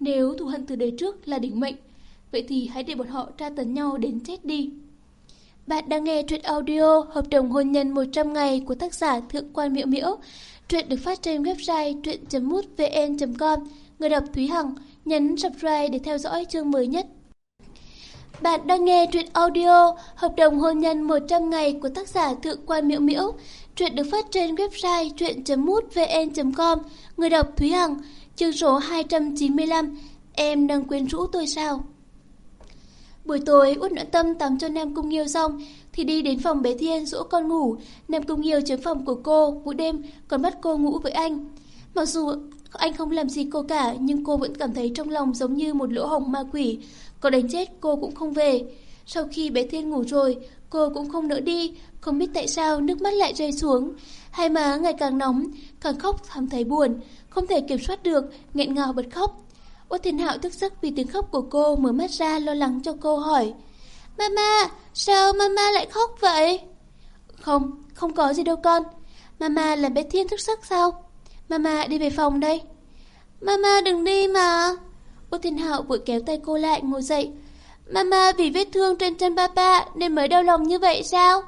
Nếu thù hận từ đời trước là đỉnh mệnh, vậy thì hãy để bọn họ tra tấn nhau đến chết đi. Bạn đang nghe truyện audio Hợp đồng hôn nhân 100 ngày của tác giả Thượng quan Miễu Miễu. Truyện được phát trên website truyện.mútvn.com. Người đọc Thúy Hằng nhấn subscribe để theo dõi chương mới nhất. Bạn đang nghe truyện audio Hợp đồng hôn nhân 100 ngày của tác giả Thượng quan Miễu Miễu. Truyện được phát trên website truyện.mútvn.com. Người đọc Thúy Hằng, chương số 295. Em đang quyến rũ tôi sao? Buổi tối, Út Noãn Tâm tắm cho Nam Cung Nghiêu xong, thì đi đến phòng bé Thiên dỗ con ngủ. Nam Cung Nghiêu chiếm phòng của cô, buổi đêm còn bắt cô ngủ với anh. Mặc dù anh không làm gì cô cả, nhưng cô vẫn cảm thấy trong lòng giống như một lỗ hồng ma quỷ. Có đánh chết cô cũng không về. Sau khi bé Thiên ngủ rồi, cô cũng không nỡ đi, không biết tại sao nước mắt lại rơi xuống. Hai má ngày càng nóng, càng khóc thầm thấy buồn, không thể kiểm soát được, nghẹn ngào bật khóc. Út Thiên Hạo thức giấc vì tiếng khóc của cô mở mắt ra lo lắng cho cô hỏi. Mama, sao mama lại khóc vậy? Không, không có gì đâu con. Mama làm bé Thiên thức giấc sao? Mama đi về phòng đây. Mama đừng đi mà. Út Thiên Hạo vội kéo tay cô lại ngồi dậy. Mama vì vết thương trên chân papa nên mới đau lòng như vậy sao?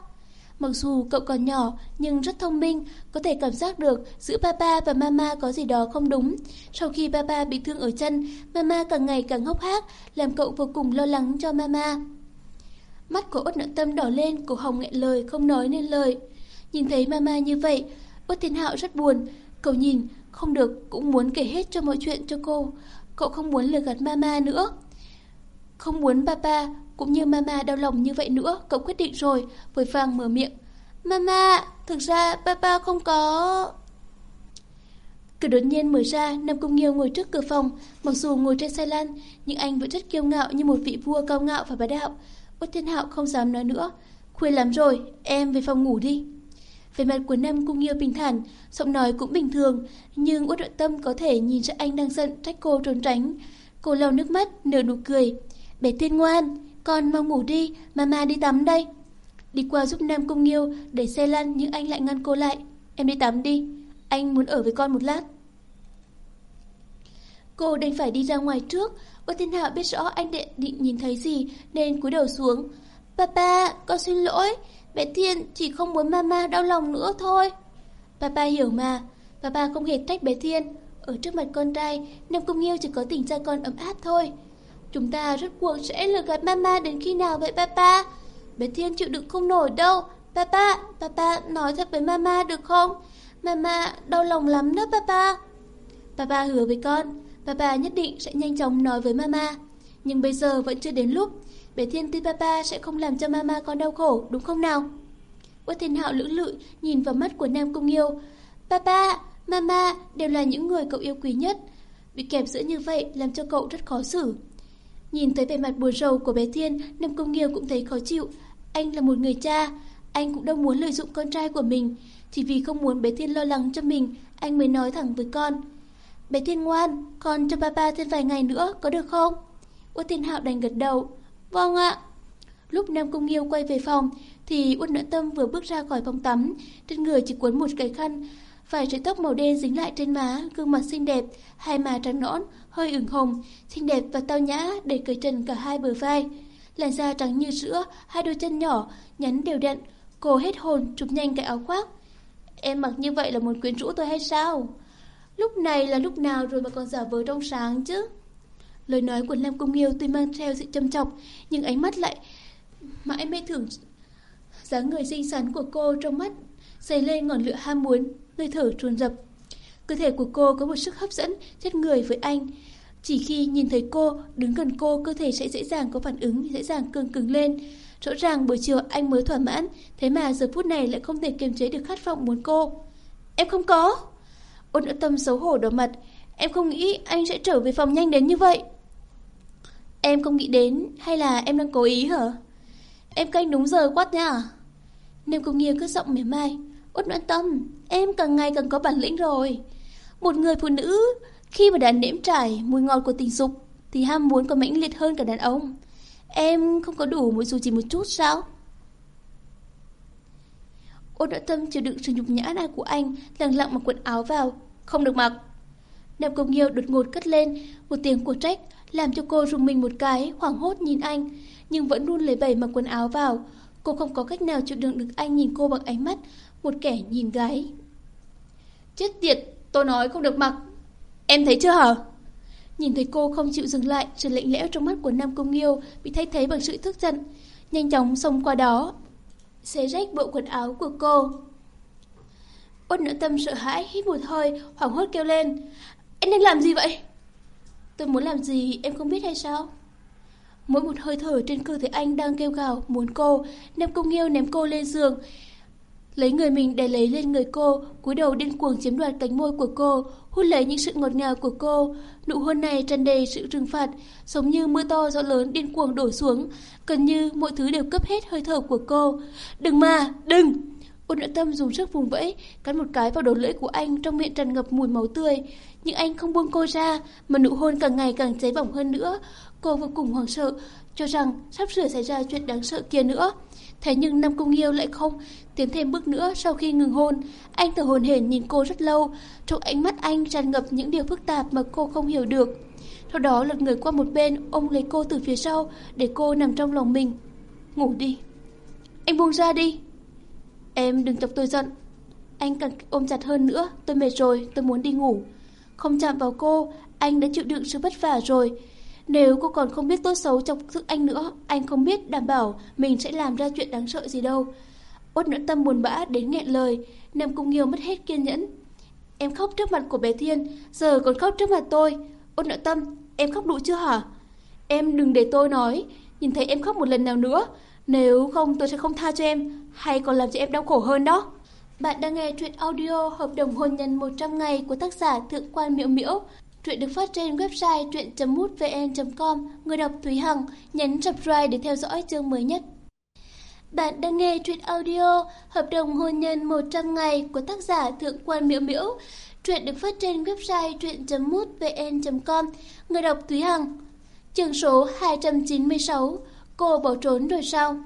Mặc dù cậu còn nhỏ nhưng rất thông minh, có thể cảm giác được giữa papa và mama có gì đó không đúng. Sau khi papa bị thương ở chân, mama càng ngày càng hốc hác, làm cậu vô cùng lo lắng cho mama. Mắt của Út Nợ Tâm đỏ lên, cổ hồng nghẹn lời, không nói nên lời. Nhìn thấy mama như vậy, Út Thiên Hạo rất buồn. Cậu nhìn, không được, cũng muốn kể hết cho mọi chuyện cho cô. Cậu không muốn lừa gạt mama nữa. Không muốn papa cũng như mama đau lòng như vậy nữa, cậu quyết định rồi, vội vàng mở miệng. Mama, thực ra papa không có... Cửa đột nhiên mở ra, Nam Cung Nghiêu ngồi trước cửa phòng, mặc dù ngồi trên xe lăn, nhưng anh vẫn rất kiêu ngạo như một vị vua cao ngạo và bá đạo. Út Thiên Hạo không dám nói nữa. Khuya lắm rồi, em về phòng ngủ đi. Về mặt của Nam Cung Nghiêu bình thản, giọng nói cũng bình thường, nhưng uất đội Tâm có thể nhìn ra anh đang giận trách cô trốn tránh. Cô lau nước mắt, nở nụ cười. Bé Thiên ngoan, con mau ngủ đi, mama đi tắm đây. Đi qua giúp Nam Cung Nghiêu để xe lăn nhưng anh lại ngăn cô lại. Em đi tắm đi, anh muốn ở với con một lát. Cô đành phải đi ra ngoài trước. Uất Thiên Hạo biết rõ anh định, định nhìn thấy gì nên cúi đầu xuống. Papa, con xin lỗi. Bé Thiên chỉ không muốn mama đau lòng nữa thôi. Papa hiểu mà. Papa không hề trách bé Thiên. Ở trước mặt con trai, Nam Cung Nghiêu chỉ có tình cha con ấm áp thôi. Chúng ta rất cuộc sẽ lừa gạt mama đến khi nào vậy papa? Bé Thiên chịu đựng không nổi đâu. Papa, papa nói thật với mama được không? Mama đau lòng lắm đó papa. Papa hứa với con, papa nhất định sẽ nhanh chóng nói với mama. Nhưng bây giờ vẫn chưa đến lúc. Bé Thiên tin papa sẽ không làm cho mama con đau khổ, đúng không nào? Uất Thiên Hạo lưỡng lự nhìn vào mắt của Nam Cung Yêu. Papa, mama đều là những người cậu yêu quý nhất. Bị kẹp giữa như vậy làm cho cậu rất khó xử. Nhìn thấy vẻ mặt buồn rầu của bé Thiên, Nam Cung Nghiêu cũng thấy khó chịu. Anh là một người cha, anh cũng đâu muốn lợi dụng con trai của mình. Chỉ vì không muốn bé Thiên lo lắng cho mình, anh mới nói thẳng với con. Bé Thiên ngoan, con cho papa thêm vài ngày nữa, có được không? Uất Thiên Hạo đành gật đầu. Vâng ạ. Lúc Nam Cung Nghiêu quay về phòng, thì Uất Noãn Tâm vừa bước ra khỏi phòng tắm, trên người chỉ cuốn một cái khăn, vài sợi tóc màu đen dính lại trên má, gương mặt xinh đẹp, hai má trắng nõn, hơi ửng hồng, xinh đẹp và tao nhã để cởi trần cả hai bờ vai. Làn da trắng như sữa, hai đôi chân nhỏ, nhắn đều đặn, cô hết hồn chụp nhanh cái áo khoác. Em mặc như vậy là muốn quyến rũ tôi hay sao? Lúc này là lúc nào rồi mà còn giả vờ trong sáng chứ? Lời nói của Lam Cung Nghiêu tuy mang theo sự châm chọc, nhưng ánh mắt lại mãi mê thưởng dáng người xinh xắn của cô trong mắt dày lên ngọn lửa ham muốn, hơi thở trồn rập. Cơ thể của cô có một sức hấp dẫn chết người với anh. Chỉ khi nhìn thấy cô, đứng gần cô, cơ thể sẽ dễ dàng có phản ứng, dễ dàng cương cứng lên. Rõ ràng buổi chiều anh mới thỏa mãn, thế mà giờ phút này lại không thể kiềm chế được khát vọng muốn cô. Em không có. Ôn ở tâm xấu hổ đỏ mặt, em không nghĩ anh sẽ trở về phòng nhanh đến như vậy. Em không nghĩ đến, hay là em đang cố ý hả? Em canh đúng giờ quá nha. Nêm Cung nghiêng cứ giọng mỉa mai. Út noãn tâm, em càng ngày càng có bản lĩnh rồi. Một người phụ nữ khi mà đã nếm trải mùi ngọt của tình dục thì ham muốn còn mãnh liệt hơn cả đàn ông. Em không có đủ mỗi dù chỉ một chút sao? Ôn đã tâm chịu đựng sự nhục nhã này của anh, lặng lặng mặc quần áo vào. Không được mặc. Nam Công Nghiêu đột ngột cất lên, một tiếng của trách, làm cho cô rùng mình một cái, hoảng hốt nhìn anh, nhưng vẫn luôn lấy bẩy mặc quần áo vào. Cô không có cách nào chịu đựng được anh nhìn cô bằng ánh mắt, một kẻ nhìn gái. Chết tiệt, tôi nói không được mặc. Em thấy chưa hả? Nhìn thấy cô không chịu dừng lại, sự lạnh lẽo trong mắt của Nam Công Nghiêu bị thay thế bằng sự tức giận. Nhanh chóng xông qua đó, xé rách bộ quần áo của cô. Út nữ tâm sợ hãi, hít một hơi, hoảng hốt kêu lên. anh đang làm gì vậy? Tôi muốn làm gì em không biết hay sao? Mỗi một hơi thở trên cơ thể anh đang kêu gào muốn cô, ném Công Nghiêu ném cô lên giường. Lấy người mình để lấy lên người cô, cúi đầu điên cuồng chiếm đoạt cánh môi của cô, hút lấy những sự ngọt ngào của cô. Nụ hôn này tràn đầy sự trừng phạt, giống như mưa to gió lớn điên cuồng đổ xuống, gần như mọi thứ đều cấp hết hơi thở của cô. Đừng mà, đừng! Ôn nhuận tâm dùng sức vùng vẫy, cắn một cái vào đầu lưỡi của anh trong miệng tràn ngập mùi máu tươi. Nhưng anh không buông cô ra, mà nụ hôn càng ngày càng cháy bỏng hơn nữa. Cô vô cùng hoảng sợ, cho rằng sắp sửa xảy ra chuyện đáng sợ kia nữa. Thế nhưng Nam Cung Nghiêu lại không tiến thêm bước nữa sau khi ngừng hôn. Anh thở hồn hển nhìn cô rất lâu, trong ánh mắt anh tràn ngập những điều phức tạp mà cô không hiểu được. Sau đó lật người qua một bên, ôm lấy cô từ phía sau để cô nằm trong lòng mình. Ngủ đi. Anh buông ra đi. Em đừng chọc tôi giận. Anh càng ôm chặt hơn nữa, tôi mệt rồi, tôi muốn đi ngủ. Không chạm vào cô, anh đã chịu đựng sự vất vả rồi. Nếu cô còn không biết tốt xấu trong sức anh nữa, anh không biết đảm bảo mình sẽ làm ra chuyện đáng sợ gì đâu. Út nỗi tâm buồn bã đến nghẹn lời, Nam Cung Nghiêu mất hết kiên nhẫn. Em khóc trước mặt của bé Thiên, giờ còn khóc trước mặt tôi. Út nỗi tâm, em khóc đủ chưa hả? Em đừng để tôi nói, nhìn thấy em khóc một lần nào nữa. Nếu không tôi sẽ không tha cho em, hay còn làm cho em đau khổ hơn đó. Bạn đang nghe truyện audio hợp đồng hôn nhân 100 ngày của tác giả Thượng quan Miễu Miễu. Truyện được phát trên website truyện.mútvn.com. Người đọc Thúy Hằng nhấn subscribe để theo dõi chương mới nhất. Bạn đang nghe truyện audio Hợp đồng hôn nhân 100 ngày của tác giả Thượng quan Miễu Miễu. Truyện được phát trên website truyện.mútvn.com. Người đọc Thúy Hằng. Chương số 296. Cô bỏ trốn rồi sao?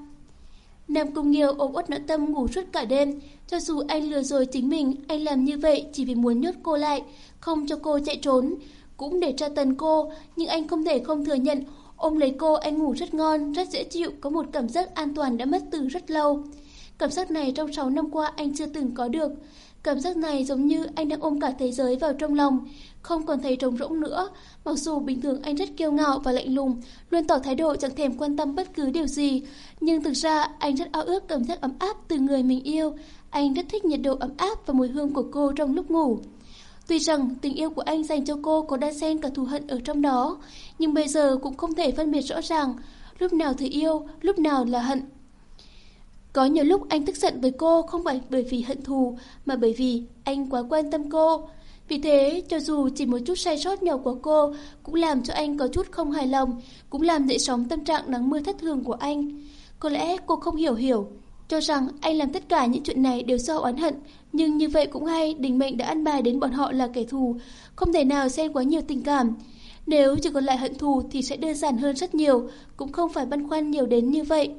Nam Cung Nghiêu ôm út nợ tâm ngủ suốt cả đêm. Cho dù anh lừa rồi chính mình, anh làm như vậy chỉ vì muốn nhốt cô lại, không cho cô chạy trốn. Cũng để tra tấn cô, nhưng anh không thể không thừa nhận. Ôm lấy cô, anh ngủ rất ngon, rất dễ chịu, có một cảm giác an toàn đã mất từ rất lâu. Cảm giác này trong 6 năm qua anh chưa từng có được. Cảm giác này giống như anh đang ôm cả thế giới vào trong lòng, không còn thấy trống rỗng nữa. Mặc dù bình thường anh rất kiêu ngạo và lạnh lùng, luôn tỏ thái độ chẳng thèm quan tâm bất cứ điều gì, nhưng thực ra anh rất ao ước cảm giác ấm áp từ người mình yêu. Anh rất thích nhiệt độ ấm áp và mùi hương của cô trong lúc ngủ. Tuy rằng tình yêu của anh dành cho cô có đa xen cả thù hận ở trong đó, nhưng bây giờ cũng không thể phân biệt rõ ràng lúc nào thì yêu, lúc nào là hận. Có nhiều lúc anh tức giận với cô không phải bởi vì hận thù, mà bởi vì anh quá quan tâm cô. Vì thế, cho dù chỉ một chút sai sót nhỏ của cô cũng làm cho anh có chút không hài lòng, cũng làm dậy sóng tâm trạng nắng mưa thất thường của anh. Có lẽ cô không hiểu hiểu, cho rằng anh làm tất cả những chuyện này đều do oán hận, nhưng như vậy cũng hay, đình mệnh đã ăn bài đến bọn họ là kẻ thù, không thể nào xen quá nhiều tình cảm. Nếu chỉ còn lại hận thù thì sẽ đơn giản hơn rất nhiều, cũng không phải băn khoăn nhiều đến như vậy.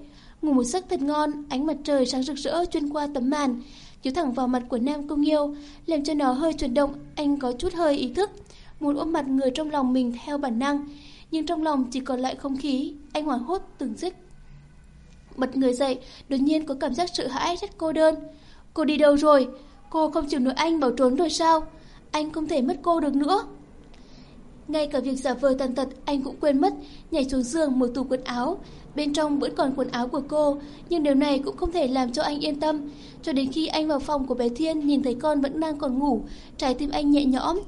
Ngủ một giấc thật ngon, ánh mặt trời sáng rực rỡ xuyên qua tấm màn, chiếu thẳng vào mặt của Nam Công Nghiêu, làm cho nó hơi chuyển động, anh có chút hơi ý thức, muốn ôm mặt người trong lòng mình theo bản năng, nhưng trong lòng chỉ còn lại không khí, anh hoảng hốt từng giấc. Bật người dậy, đột nhiên có cảm giác sợ hãi rất cô đơn. Cô đi đâu rồi? Cô không chịu nổi anh bảo trốn rồi sao? Anh không thể mất cô được nữa. Ngay cả việc giả vờ tàn tật anh cũng quên mất, nhảy xuống giường mở tủ quần áo. Bên trong vẫn còn quần áo của cô, nhưng điều này cũng không thể làm cho anh yên tâm. Cho đến khi anh vào phòng của bé Thiên nhìn thấy con vẫn đang còn ngủ, trái tim anh nhẹ nhõm.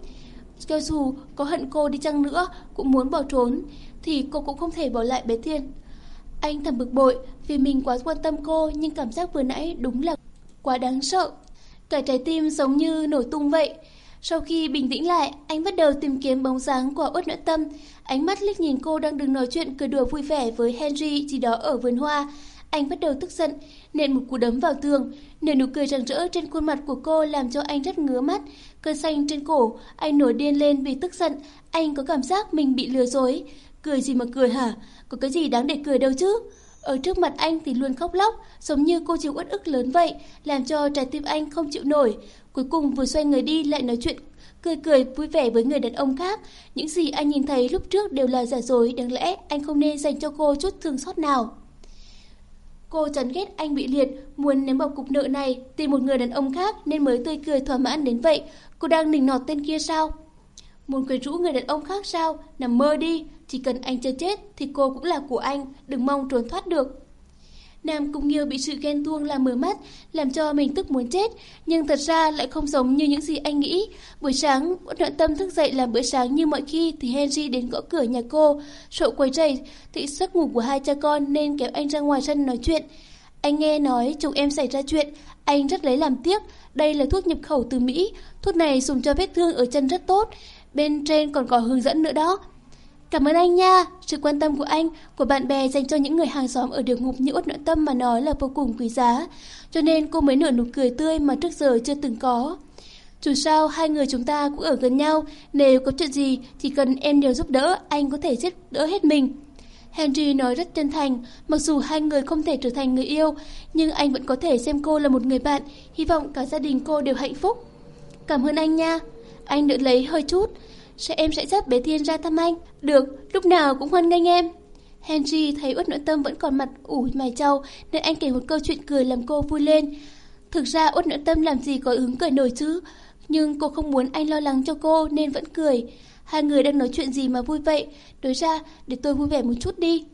Cho dù có hận cô đi chăng nữa, cũng muốn bỏ trốn, thì cô cũng không thể bỏ lại bé Thiên. Anh thầm bực bội vì mình quá quan tâm cô nhưng cảm giác vừa nãy đúng là quá đáng sợ. Cả trái tim giống như nổ tung vậy. Sau khi bình tĩnh lại, anh bắt đầu tìm kiếm bóng dáng của Uất Nhẫn Tâm. Ánh mắt liếc nhìn cô đang đứng nói chuyện cười đùa vui vẻ với Henry gì đó ở vườn hoa. Anh bắt đầu tức giận, nện một cú đấm vào tường. Nở nụ cười rạng rỡ trên khuôn mặt của cô làm cho anh rất ngứa mắt. Cơn xanh trên cổ, anh nổi điên lên vì tức giận. Anh có cảm giác mình bị lừa dối. Cười gì mà cười hả? Có cái gì đáng để cười đâu chứ? Ở trước mặt anh thì luôn khóc lóc, giống như cô chịu uất ức lớn vậy, làm cho trái tim anh không chịu nổi. Cuối cùng vừa xoay người đi lại nói chuyện cười cười vui vẻ với người đàn ông khác. Những gì anh nhìn thấy lúc trước đều là giả dối, đáng lẽ anh không nên dành cho cô chút thương xót nào. Cô chán ghét anh bị liệt, muốn ném bỏ cục nợ này, tìm một người đàn ông khác nên mới tươi cười thỏa mãn đến vậy. Cô đang nỉnh nọt tên kia sao? Muốn quyến rũ người đàn ông khác sao? Nằm mơ đi, chỉ cần anh chưa chết thì cô cũng là của anh, đừng mong trốn thoát được. Nam Cung Nghiêu bị sự ghen tuông làm mờ mắt, làm cho mình tức muốn chết, nhưng thật ra lại không giống như những gì anh nghĩ. Buổi sáng, nội tâm thức dậy làm bữa sáng như mọi khi thì Henry đến gõ cửa nhà cô, sợ quấy rầy thị giấc ngủ của hai cha con nên kéo anh ra ngoài sân nói chuyện. Anh nghe nói chồng em xảy ra chuyện, anh rất lấy làm tiếc, đây là thuốc nhập khẩu từ Mỹ, thuốc này dùng cho vết thương ở chân rất tốt, bên trên còn có hướng dẫn nữa đó. Cảm ơn anh nha, sự quan tâm của anh, của bạn bè dành cho những người hàng xóm ở địa ngục như Út Nội Tâm mà nói là vô cùng quý giá. Cho nên cô mới nở nụ cười tươi mà trước giờ chưa từng có. Dù sao, hai người chúng ta cũng ở gần nhau, nếu có chuyện gì thì cần em nhờ giúp đỡ, anh có thể giúp đỡ hết mình. Henry nói rất chân thành, mặc dù hai người không thể trở thành người yêu, nhưng anh vẫn có thể xem cô là một người bạn, hy vọng cả gia đình cô đều hạnh phúc. Cảm ơn anh nha. Anh đợi lấy hơi chút, sẽ em sẽ dắt bé Thiên ra thăm anh. Được, lúc nào cũng hoan nghênh em. Henry thấy Uất Nội Tâm vẫn còn mặt ủ mày trâu nên anh kể một câu chuyện cười làm cô vui lên. Thực ra Uất Nội Tâm làm gì có ứng cười nổi chứ, nhưng cô không muốn anh lo lắng cho cô nên vẫn cười. Hai người đang nói chuyện gì mà vui vậy? Đối ra, để tôi vui vẻ một chút đi.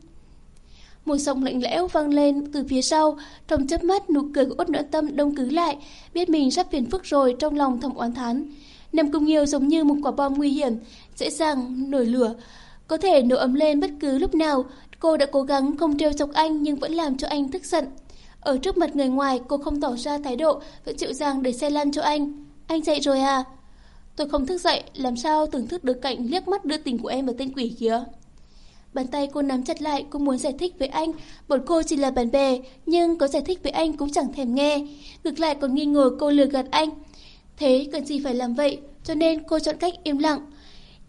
Một giọng lạnh lẽo vang lên từ phía sau, trong chớp mắt nụ cười của Uất Nội Tâm đông cứng lại, biết mình sắp phiền phức rồi trong lòng thầm oán thán. Nam Cung Nghiêu giống như một quả bom nguy hiểm, dễ dàng nổi lửa, có thể nổ ấm lên bất cứ lúc nào. Cô đã cố gắng không trêu chọc anh nhưng vẫn làm cho anh tức giận. Ở trước mặt người ngoài, cô không tỏ ra thái độ, vẫn chịu dàng để xe lăn cho anh. Anh dậy rồi à? Tôi không thức dậy, làm sao thưởng thức được cảnh liếc mắt đưa tình của em vào tên quỷ kia. Bàn tay cô nắm chặt lại, cô muốn giải thích với anh, bọn cô chỉ là bạn bè, nhưng có giải thích với anh cũng chẳng thèm nghe. Ngược lại còn nghi ngờ cô lừa gạt anh. Thế cần gì phải làm vậy, cho nên cô chọn cách im lặng.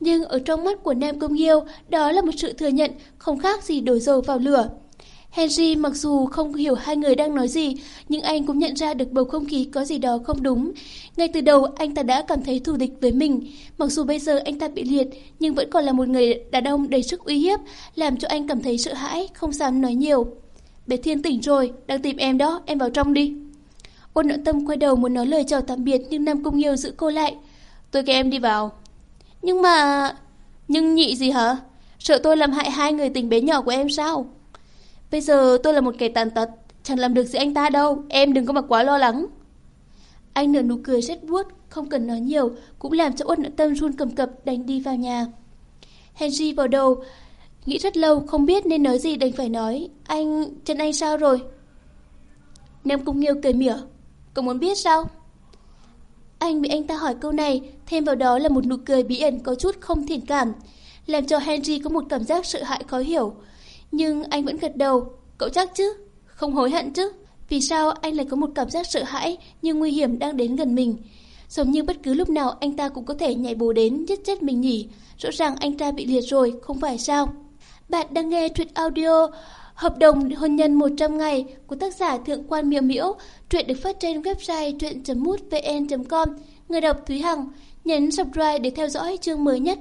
Nhưng ở trong mắt của Nam Công Yêu, đó là một sự thừa nhận không khác gì đổ dầu vào lửa. Henry mặc dù không hiểu hai người đang nói gì, nhưng anh cũng nhận ra được bầu không khí có gì đó không đúng. Ngay từ đầu, anh ta đã cảm thấy thù địch với mình. Mặc dù bây giờ anh ta bị liệt, nhưng vẫn còn là một người đàn ông đầy sức uy hiếp, làm cho anh cảm thấy sợ hãi, không dám nói nhiều. Bé Thiên tỉnh rồi, đang tìm em đó, em vào trong đi. Quân nội tâm quay đầu muốn nói lời chào tạm biệt nhưng Nam Cung Yêu giữ cô lại. Tôi kêu em đi vào. Nhưng mà... Nhưng nhị gì hả? Sợ tôi làm hại hai người tình bé nhỏ của em sao? Bây giờ tôi là một kẻ tàn tật, chẳng làm được gì anh ta đâu, em đừng có mà quá lo lắng. Anh nở nụ cười rất buốt, không cần nói nhiều, cũng làm cho uất nội tâm run cầm cập đánh đi vào nhà. Henry vào đầu, nghĩ rất lâu không biết nên nói gì đành phải nói. Anh, chân anh sao rồi? Nam Cung Nghiêu cười mỉa. Cậu muốn biết sao? Anh bị anh ta hỏi câu này, thêm vào đó là một nụ cười bí ẩn có chút không thiện cảm, làm cho Henry có một cảm giác sợ hãi khó hiểu. Nhưng anh vẫn gật đầu, cậu chắc chứ? Không hối hận chứ? Vì sao anh lại có một cảm giác sợ hãi như nguy hiểm đang đến gần mình? Giống như bất cứ lúc nào anh ta cũng có thể nhảy bổ đến giết chết mình nhỉ? Rõ ràng anh ta bị liệt rồi, không phải sao? Bạn đang nghe truyện audio Hợp đồng hôn nhân 100 ngày của tác giả Thượng quan Miêu Miễu, truyện được phát trên website truyện.mútvn.com. Người đọc Thúy Hằng, nhấn subscribe để theo dõi chương mới nhất.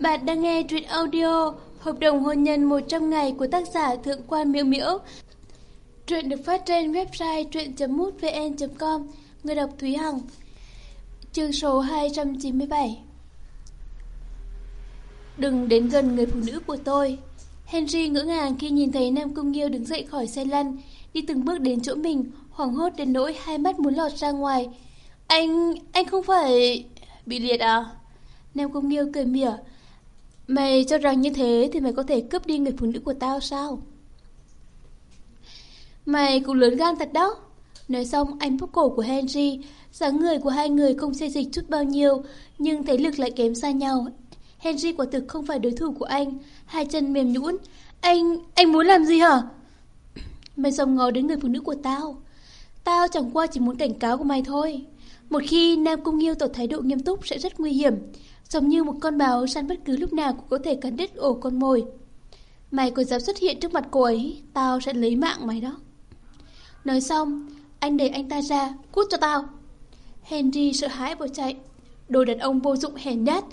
Bạn đang nghe truyện audio Hợp đồng hôn nhân 100 ngày của tác giả Thượng quan Miêu Miễu. Truyện được phát trên website truyện.mútvn.com. Người đọc Thúy Hằng. Chương số 297. Đừng đến gần người phụ nữ của tôi. Henry ngỡ ngàng khi nhìn thấy Nam Cung Nghiêu đứng dậy khỏi xe lăn, đi từng bước đến chỗ mình, hoảng hốt đến nỗi hai mắt muốn lọt ra ngoài. Anh, anh không phải... Bị liệt à? Nam Cung Nghiêu cười mỉa. Mày cho rằng như thế thì mày có thể cướp đi người phụ nữ của tao sao? Mày cũng lớn gan thật đó. Nói xong anh bóp cổ của Henry, dáng người của hai người không xê dịch chút bao nhiêu, nhưng thể lực lại kém xa nhau. Henry quả thực không phải đối thủ của anh, hai chân mềm nhũn. Anh, anh muốn làm gì hả? Mày dòng ngó đến người phụ nữ của tao. Tao chẳng qua chỉ muốn cảnh cáo của mày thôi. Một khi Nam Cung Nghiêu tỏ thái độ nghiêm túc sẽ rất nguy hiểm, giống như một con báo săn bất cứ lúc nào cũng có thể cắn đứt ổ con mồi. Mày còn dám xuất hiện trước mặt cô ấy, tao sẽ lấy mạng mày đó. Nói xong, anh đẩy anh ta ra, cút cho tao. Henry sợ hãi bỏ chạy. Đồ đàn ông vô dụng hèn nhát,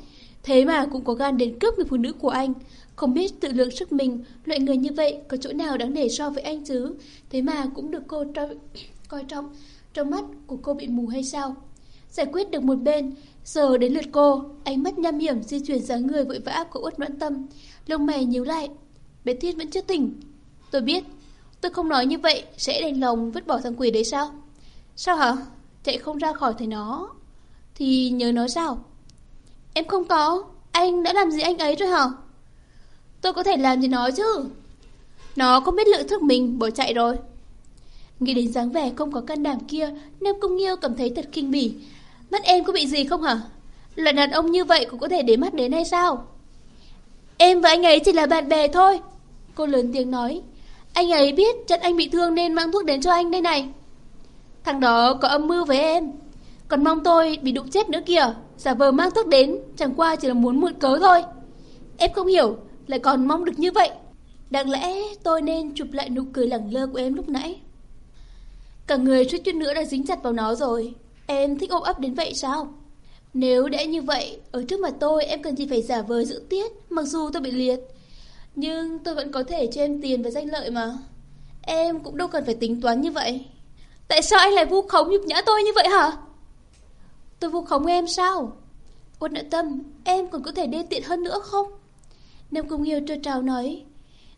thế mà cũng có gan đến cướp người phụ nữ của anh. Không biết tự lượng sức mình, loại người như vậy có chỗ nào đáng để so với anh chứ. Thế mà cũng được cô tro... [coughs] coi trọng, trong mắt của cô bị mù hay sao? Giải quyết được một bên, giờ đến lượt cô, ánh mắt nham hiểm di chuyển dáng người vội vã của uất noãn tâm. Lông mày nhíu lại, bé Thiên vẫn chưa tỉnh. Tôi biết, tôi không nói như vậy sẽ đành lòng vứt bỏ thằng quỷ đấy sao? Sao hả? Chạy không ra khỏi thấy nó. Thì nhớ nói sao? Em không có, anh đã làm gì anh ấy rồi hả? Tôi có thể làm gì nó chứ? Nó không biết lựa thức mình, bỏ chạy rồi. Nghĩ đến dáng vẻ không có can đảm kia, Nam Cung Nghiêu cảm thấy thật kinh bỉ. Mắt em có bị gì không hả? Loại đàn ông như vậy cũng có thể để mắt đến hay sao? Em và anh ấy chỉ là bạn bè thôi. Cô lớn tiếng nói. Anh ấy biết chân anh bị thương nên mang thuốc đến cho anh đây này. Thằng đó có âm mưu với em. Còn mong tôi bị đụng chết nữa kìa. Giả vờ mang thuốc đến, chẳng qua chỉ là muốn mượn cớ thôi. Em không hiểu, lại còn mong được như vậy. Đáng lẽ tôi nên chụp lại nụ cười lẳng lơ của em lúc nãy. Cả người suýt chút nữa đã dính chặt vào nó rồi. Em thích ôm ấp đến vậy sao? Nếu đã như vậy, ở trước mặt tôi em cần gì phải giả vờ giữ tiết, mặc dù tôi bị liệt. Nhưng tôi vẫn có thể cho em tiền và danh lợi mà. Em cũng đâu cần phải tính toán như vậy. Tại sao anh lại vu khống nhục nhã tôi như vậy hả? Tôi vu khống em sao? uất nợ tâm, em còn có thể đê tiện hơn nữa không? Nam Cung Nghiêu trơ trào nói.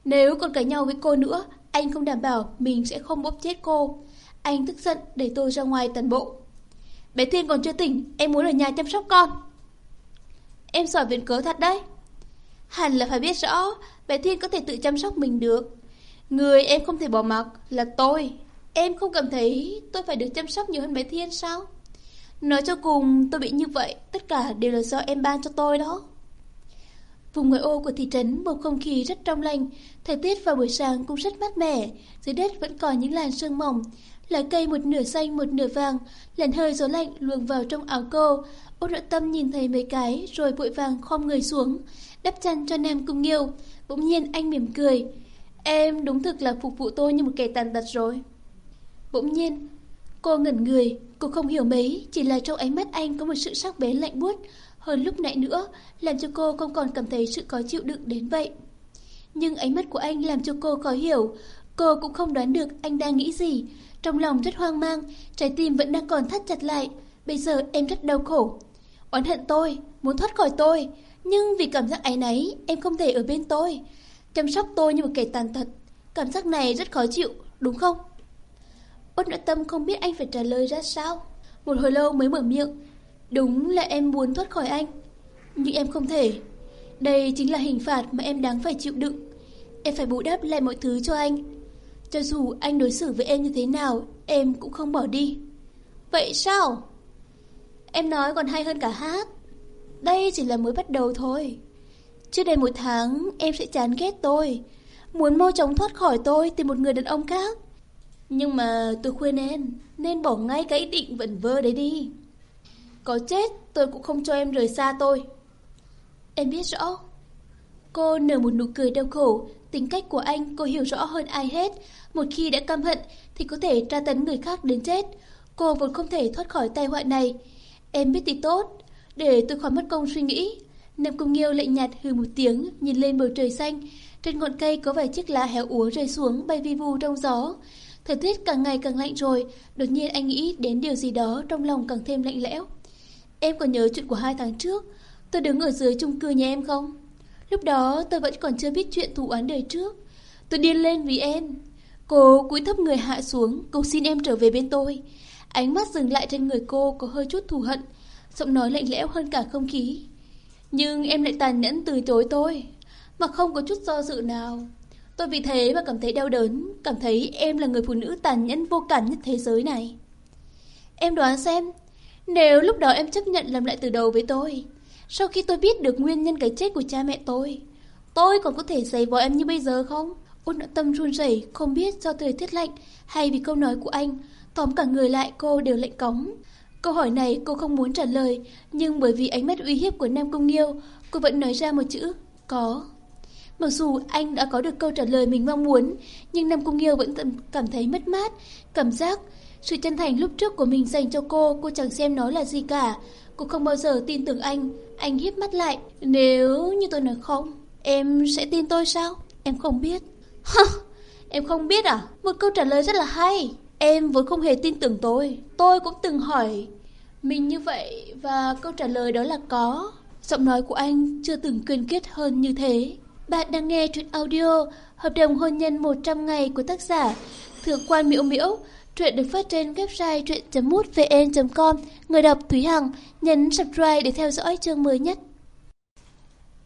Nếu còn cãi nhau với cô nữa, anh không đảm bảo mình sẽ không bóp chết cô. Anh tức giận để tôi ra ngoài toàn bộ. Bé Thiên còn chưa tỉnh, em muốn ở nhà chăm sóc con. Em giỏi viện cớ thật đấy. Hẳn là phải biết rõ, bé Thiên có thể tự chăm sóc mình được. Người em không thể bỏ mặc là tôi. Em không cảm thấy tôi phải được chăm sóc nhiều hơn bé Thiên sao? Nói cho cùng, tôi bị như vậy, tất cả đều là do em ban cho tôi đó. Vùng ngoại ô của thị trấn bầu không khí rất trong lành, thời tiết vào buổi sáng cũng rất mát mẻ, dưới đất vẫn còn những làn sương mỏng, lá cây một nửa xanh một nửa vàng, làn hơi gió lạnh luồng vào trong áo cô. Ôn nội tâm nhìn thấy mấy cái rồi vội vàng khom người xuống, đắp chăn cho Nam Cung Nghiêu. Bỗng nhiên anh mỉm cười. Em đúng thực là phục vụ tôi như một kẻ tàn tật rồi. Bỗng nhiên, cô ngẩn người, cô không hiểu mấy, chỉ là trong ánh mắt anh có một sự sắc bén lạnh buốt hơn lúc nãy nữa, làm cho cô không còn cảm thấy sự khó chịu đựng đến vậy. Nhưng ánh mắt của anh làm cho cô khó hiểu, cô cũng không đoán được anh đang nghĩ gì, trong lòng rất hoang mang, trái tim vẫn đang còn thắt chặt lại. Bây giờ em rất đau khổ. Oán hận tôi, muốn thoát khỏi tôi. Nhưng vì cảm giác áy náy, em không thể ở bên tôi. Chăm sóc tôi như một kẻ tàn tật. Cảm giác này rất khó chịu, đúng không? Út nội tâm không biết anh phải trả lời ra sao. Một hồi lâu mới mở miệng. Đúng là em muốn thoát khỏi anh. Nhưng em không thể. Đây chính là hình phạt mà em đáng phải chịu đựng. Em phải bù đắp lại mọi thứ cho anh. Cho dù anh đối xử với em như thế nào, em cũng không bỏ đi. Vậy sao? Em nói còn hay hơn cả hát. Đây chỉ là mới bắt đầu thôi. Trước đây một tháng, em sẽ chán ghét tôi. Muốn mau chóng thoát khỏi tôi tìm một người đàn ông khác. Nhưng mà tôi khuyên em, nên bỏ ngay cái ý định vẩn vơ đấy đi. Có chết, tôi cũng không cho em rời xa tôi. Em biết rõ. Cô nở một nụ cười đau khổ, tính cách của anh cô hiểu rõ hơn ai hết. Một khi đã căm hận thì có thể tra tấn người khác đến chết. Cô vốn không thể thoát khỏi tai họa này. Em biết thì tốt, để tôi khỏi mất công suy nghĩ. Nam Cung Nghiêu lạnh nhạt hừ một tiếng, nhìn lên bầu trời xanh. Trên ngọn cây có vài chiếc lá héo úa rơi xuống bay vi vu trong gió. Thời tiết càng ngày càng lạnh rồi, đột nhiên anh nghĩ đến điều gì đó trong lòng càng thêm lạnh lẽo. Em còn nhớ chuyện của hai tháng trước, tôi đứng ở dưới chung cư nhà em không? Lúc đó tôi vẫn còn chưa biết chuyện thù oán đời trước. Tôi điên lên vì em. Cô cúi thấp người hạ xuống, cầu xin em trở về bên tôi. Ánh mắt dừng lại trên người cô có hơi chút thù hận, giọng nói lạnh lẽo hơn cả không khí. Nhưng em lại tàn nhẫn từ chối tôi, mà không có chút do dự nào. Tôi vì thế mà cảm thấy đau đớn, cảm thấy em là người phụ nữ tàn nhẫn vô cảm nhất thế giới này. Em đoán xem, nếu lúc đó em chấp nhận làm lại từ đầu với tôi, sau khi tôi biết được nguyên nhân cái chết của cha mẹ tôi, tôi còn có thể giày vò em như bây giờ không? Út nội tâm run rẩy không biết do thời tiết lạnh hay vì câu nói của anh. Tóm cả người lại cô đều lạnh cống. Câu hỏi này cô không muốn trả lời, nhưng bởi vì ánh mắt uy hiếp của Nam Công Nghiêu, cô vẫn nói ra một chữ, có. Mặc dù anh đã có được câu trả lời mình mong muốn, nhưng Nam Cung Nghiêu vẫn cảm thấy mất mát, cảm giác sự chân thành lúc trước của mình dành cho cô, cô chẳng xem nó là gì cả. Cô không bao giờ tin tưởng anh, anh hiếp mắt lại. Nếu như tôi nói không, em sẽ tin tôi sao? Em không biết. Hơ, em không biết à? Một câu trả lời rất là hay. Em vốn không hề tin tưởng tôi. Tôi cũng từng hỏi mình như vậy và câu trả lời đó là có. Giọng nói của anh chưa từng kiên quyết hơn như thế. Bạn đang nghe truyện audio Hợp đồng hôn nhân 100 ngày của tác giả Thượng quan Miễu Miễu. Truyện được phát trên website truyện.mútvn.com. Người đọc Thúy Hằng, nhấn subscribe để theo dõi chương mới nhất.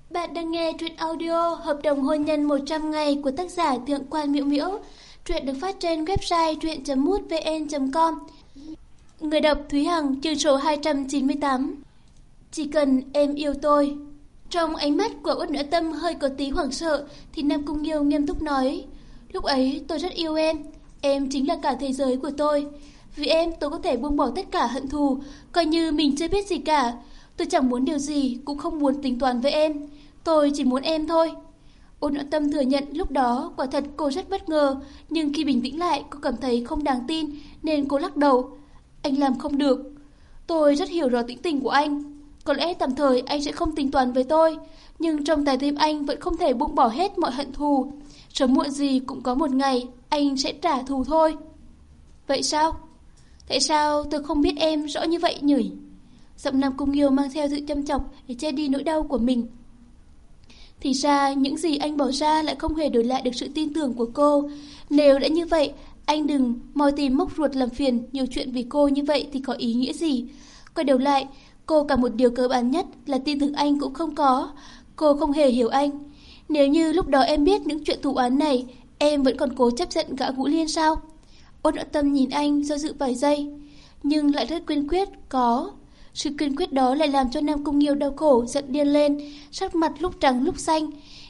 Bạn đang nghe truyện audio Hợp đồng hôn nhân 100 ngày của tác giả Thượng quan Miễu Miễu. Truyện được phát trên website truyện.mútvn.com. Người đọc Thúy Hằng, chương số 298. Chỉ cần em yêu tôi. Trong ánh mắt của út Nữ Tâm hơi có tí hoảng sợ thì Nam Cung Nghiêu nghiêm túc nói Lúc ấy tôi rất yêu em, em chính là cả thế giới của tôi. Vì em tôi có thể buông bỏ tất cả hận thù, coi như mình chưa biết gì cả. Tôi chẳng muốn điều gì, cũng không muốn tính toán với em. Tôi chỉ muốn em thôi. Ôn nội tâm thừa nhận lúc đó quả thật cô rất bất ngờ, nhưng khi bình tĩnh lại cô cảm thấy không đáng tin nên cô lắc đầu. Anh làm không được. Tôi rất hiểu rõ tính tình của anh. Có lẽ tạm thời anh sẽ không tính toán với tôi, nhưng trong trái tim anh vẫn không thể buông bỏ hết mọi hận thù. Sớm muộn gì cũng có một ngày anh sẽ trả thù thôi. Vậy sao? Tại sao tôi không biết em rõ như vậy nhỉ? Giọng Nam Cung Nghiêu mang theo sự châm chọc để che đi nỗi đau của mình. Thì ra những gì anh bỏ ra lại không hề đổi lại được sự tin tưởng của cô. Nếu đã như vậy, anh đừng mò tìm mốc ruột làm phiền nhiều chuyện vì cô như vậy thì có ý nghĩa gì. Quay đầu lại, cô cả một điều cơ bản nhất là tin tưởng anh cũng không có. Cô không hề hiểu anh. Nếu như lúc đó em biết những chuyện thủ án này, em vẫn còn cố chấp giận gã Vũ Liên sao? Ôn nội tâm nhìn anh do dự vài giây, nhưng lại rất quyên quyết, có. Sự kiên quyết đó lại làm cho Nam Cung Nghiêu đau khổ, giận điên lên, sắc mặt lúc trắng lúc xanh.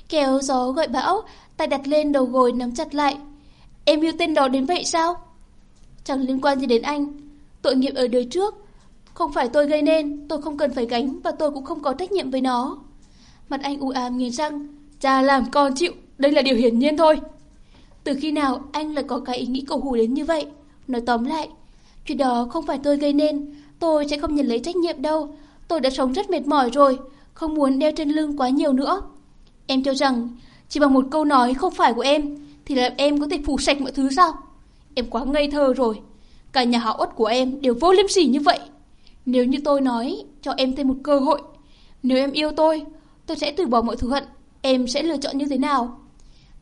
Kéo gió gọi bão, tay đặt lên đầu gối nắm chặt lại. Em yêu tên đó đến vậy sao? Chẳng liên quan gì đến anh. Tội nghiệp ở đời trước. Không phải tôi gây nên, tôi không cần phải gánh và tôi cũng không có trách nhiệm với nó. Mặt anh u ám nghiến răng. Cha làm con chịu, đây là điều hiển nhiên thôi. Từ khi nào anh lại có cái ý nghĩ cầu hù đến như vậy? Nói tóm lại, chuyện đó không phải tôi gây nên, tôi sẽ không nhận lấy trách nhiệm đâu. Tôi đã sống rất mệt mỏi rồi, không muốn đeo trên lưng quá nhiều nữa. Em cho rằng, chỉ bằng một câu nói không phải của em, thì là em có thể phủ sạch mọi thứ sao? Em quá ngây thơ rồi. Cả nhà họ út của em đều vô liêm sỉ như vậy. Nếu như tôi nói cho em thêm một cơ hội, nếu em yêu tôi, tôi sẽ từ bỏ mọi thù hận, em sẽ lựa chọn như thế nào?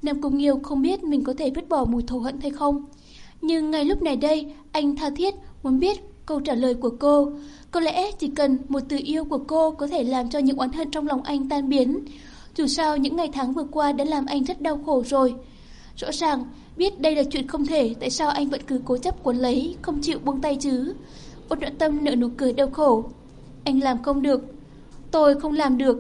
Nam Cung Nghiêu không biết mình có thể vứt bỏ mùi thù hận hay không. Nhưng ngay lúc này đây, anh tha thiết muốn biết câu trả lời của cô. Có lẽ chỉ cần một từ yêu của cô có thể làm cho những oán hận trong lòng anh tan biến. Dù sao những ngày tháng vừa qua đã làm anh rất đau khổ rồi. Rõ ràng, biết đây là chuyện không thể, tại sao anh vẫn cứ cố chấp cuốn lấy, không chịu buông tay chứ? Ôn nhuận tâm nở nụ cười đau khổ. Anh làm không được. Tôi không làm được.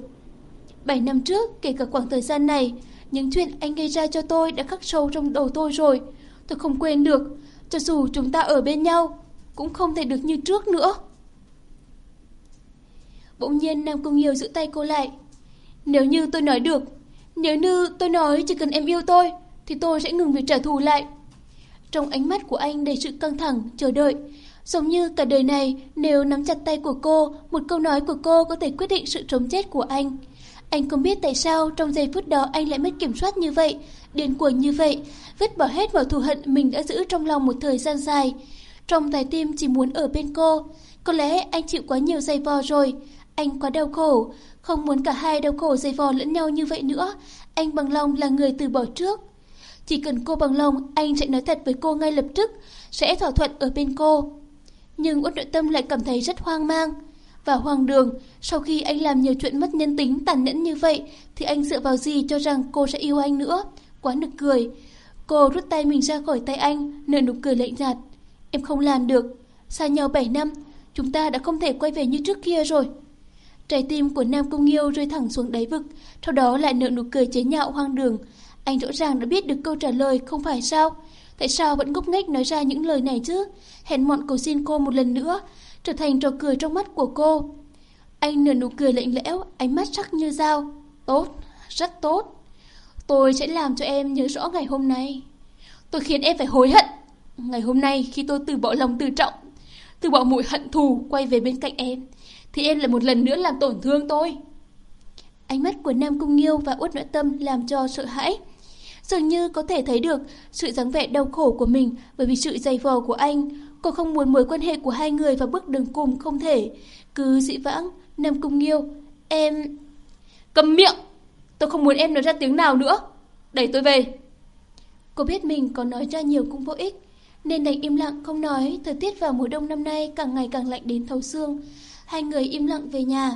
Bảy năm trước, kể cả khoảng thời gian này, những chuyện anh gây ra cho tôi đã khắc sâu trong đầu tôi rồi. Tôi không quên được. Cho dù chúng ta ở bên nhau, cũng không thể được như trước nữa. Bỗng nhiên Nam Cung Nhiều giữ tay cô lại. Nếu như tôi nói được, nếu như tôi nói chỉ cần em yêu tôi, thì tôi sẽ ngừng việc trả thù lại. Trong ánh mắt của anh đầy sự căng thẳng, chờ đợi. Giống như cả đời này, nếu nắm chặt tay của cô, một câu nói của cô có thể quyết định sự sống chết của anh. Anh không biết tại sao trong giây phút đó anh lại mất kiểm soát như vậy, điên cuồng như vậy, vứt bỏ hết mọi thù hận mình đã giữ trong lòng một thời gian dài. Trong trái tim chỉ muốn ở bên cô. Có lẽ anh chịu quá nhiều dây vò rồi. Anh quá đau khổ, không muốn cả hai đau khổ dây vò lẫn nhau như vậy nữa. Anh bằng lòng là người từ bỏ trước. Chỉ cần cô bằng lòng, anh sẽ nói thật với cô ngay lập tức, sẽ thỏa thuận ở bên cô. Nhưng Uất Nội Tâm lại cảm thấy rất hoang mang. Và hoang đường, sau khi anh làm nhiều chuyện mất nhân tính tàn nhẫn như vậy, thì anh dựa vào gì cho rằng cô sẽ yêu anh nữa? Quá nực cười. Cô rút tay mình ra khỏi tay anh, nở nụ cười lạnh nhạt. Em không làm được. Xa nhau 7 năm, chúng ta đã không thể quay về như trước kia rồi. Trái tim của Nam Công Nghiêu rơi thẳng xuống đáy vực, sau đó lại nở nụ cười chế nhạo hoang đường. Anh rõ ràng đã biết được câu trả lời, không phải sao? Tại sao vẫn ngốc nghếch nói ra những lời này chứ? Hẹn mọn cầu xin cô một lần nữa, trở thành trò cười trong mắt của cô. Anh nở nụ cười lạnh lẽo, ánh mắt sắc như dao. Tốt, rất tốt. Tôi sẽ làm cho em nhớ rõ ngày hôm nay. Tôi khiến em phải hối hận. Ngày hôm nay khi tôi từ bỏ lòng tự trọng, từ bỏ mùi hận thù quay về bên cạnh em, thì em lại một lần nữa làm tổn thương tôi. Ánh mắt của Nam Cung Nghiêu và Uất Nội Tâm làm cho sợ hãi. Dường như có thể thấy được sự dáng vẻ đau khổ của mình bởi vì sự dày vò của anh. Cô không muốn mối quan hệ của hai người vào bước đường cùng không thể. Cứ dị vãng, Nam Cung Nghiêu, em... Cầm miệng! Tôi không muốn em nói ra tiếng nào nữa. Đẩy tôi về. Cô biết mình có nói ra nhiều cũng vô ích. Nên đành im lặng không nói, thời tiết vào mùa đông năm nay càng ngày càng lạnh đến thấu xương. Hai người im lặng về nhà.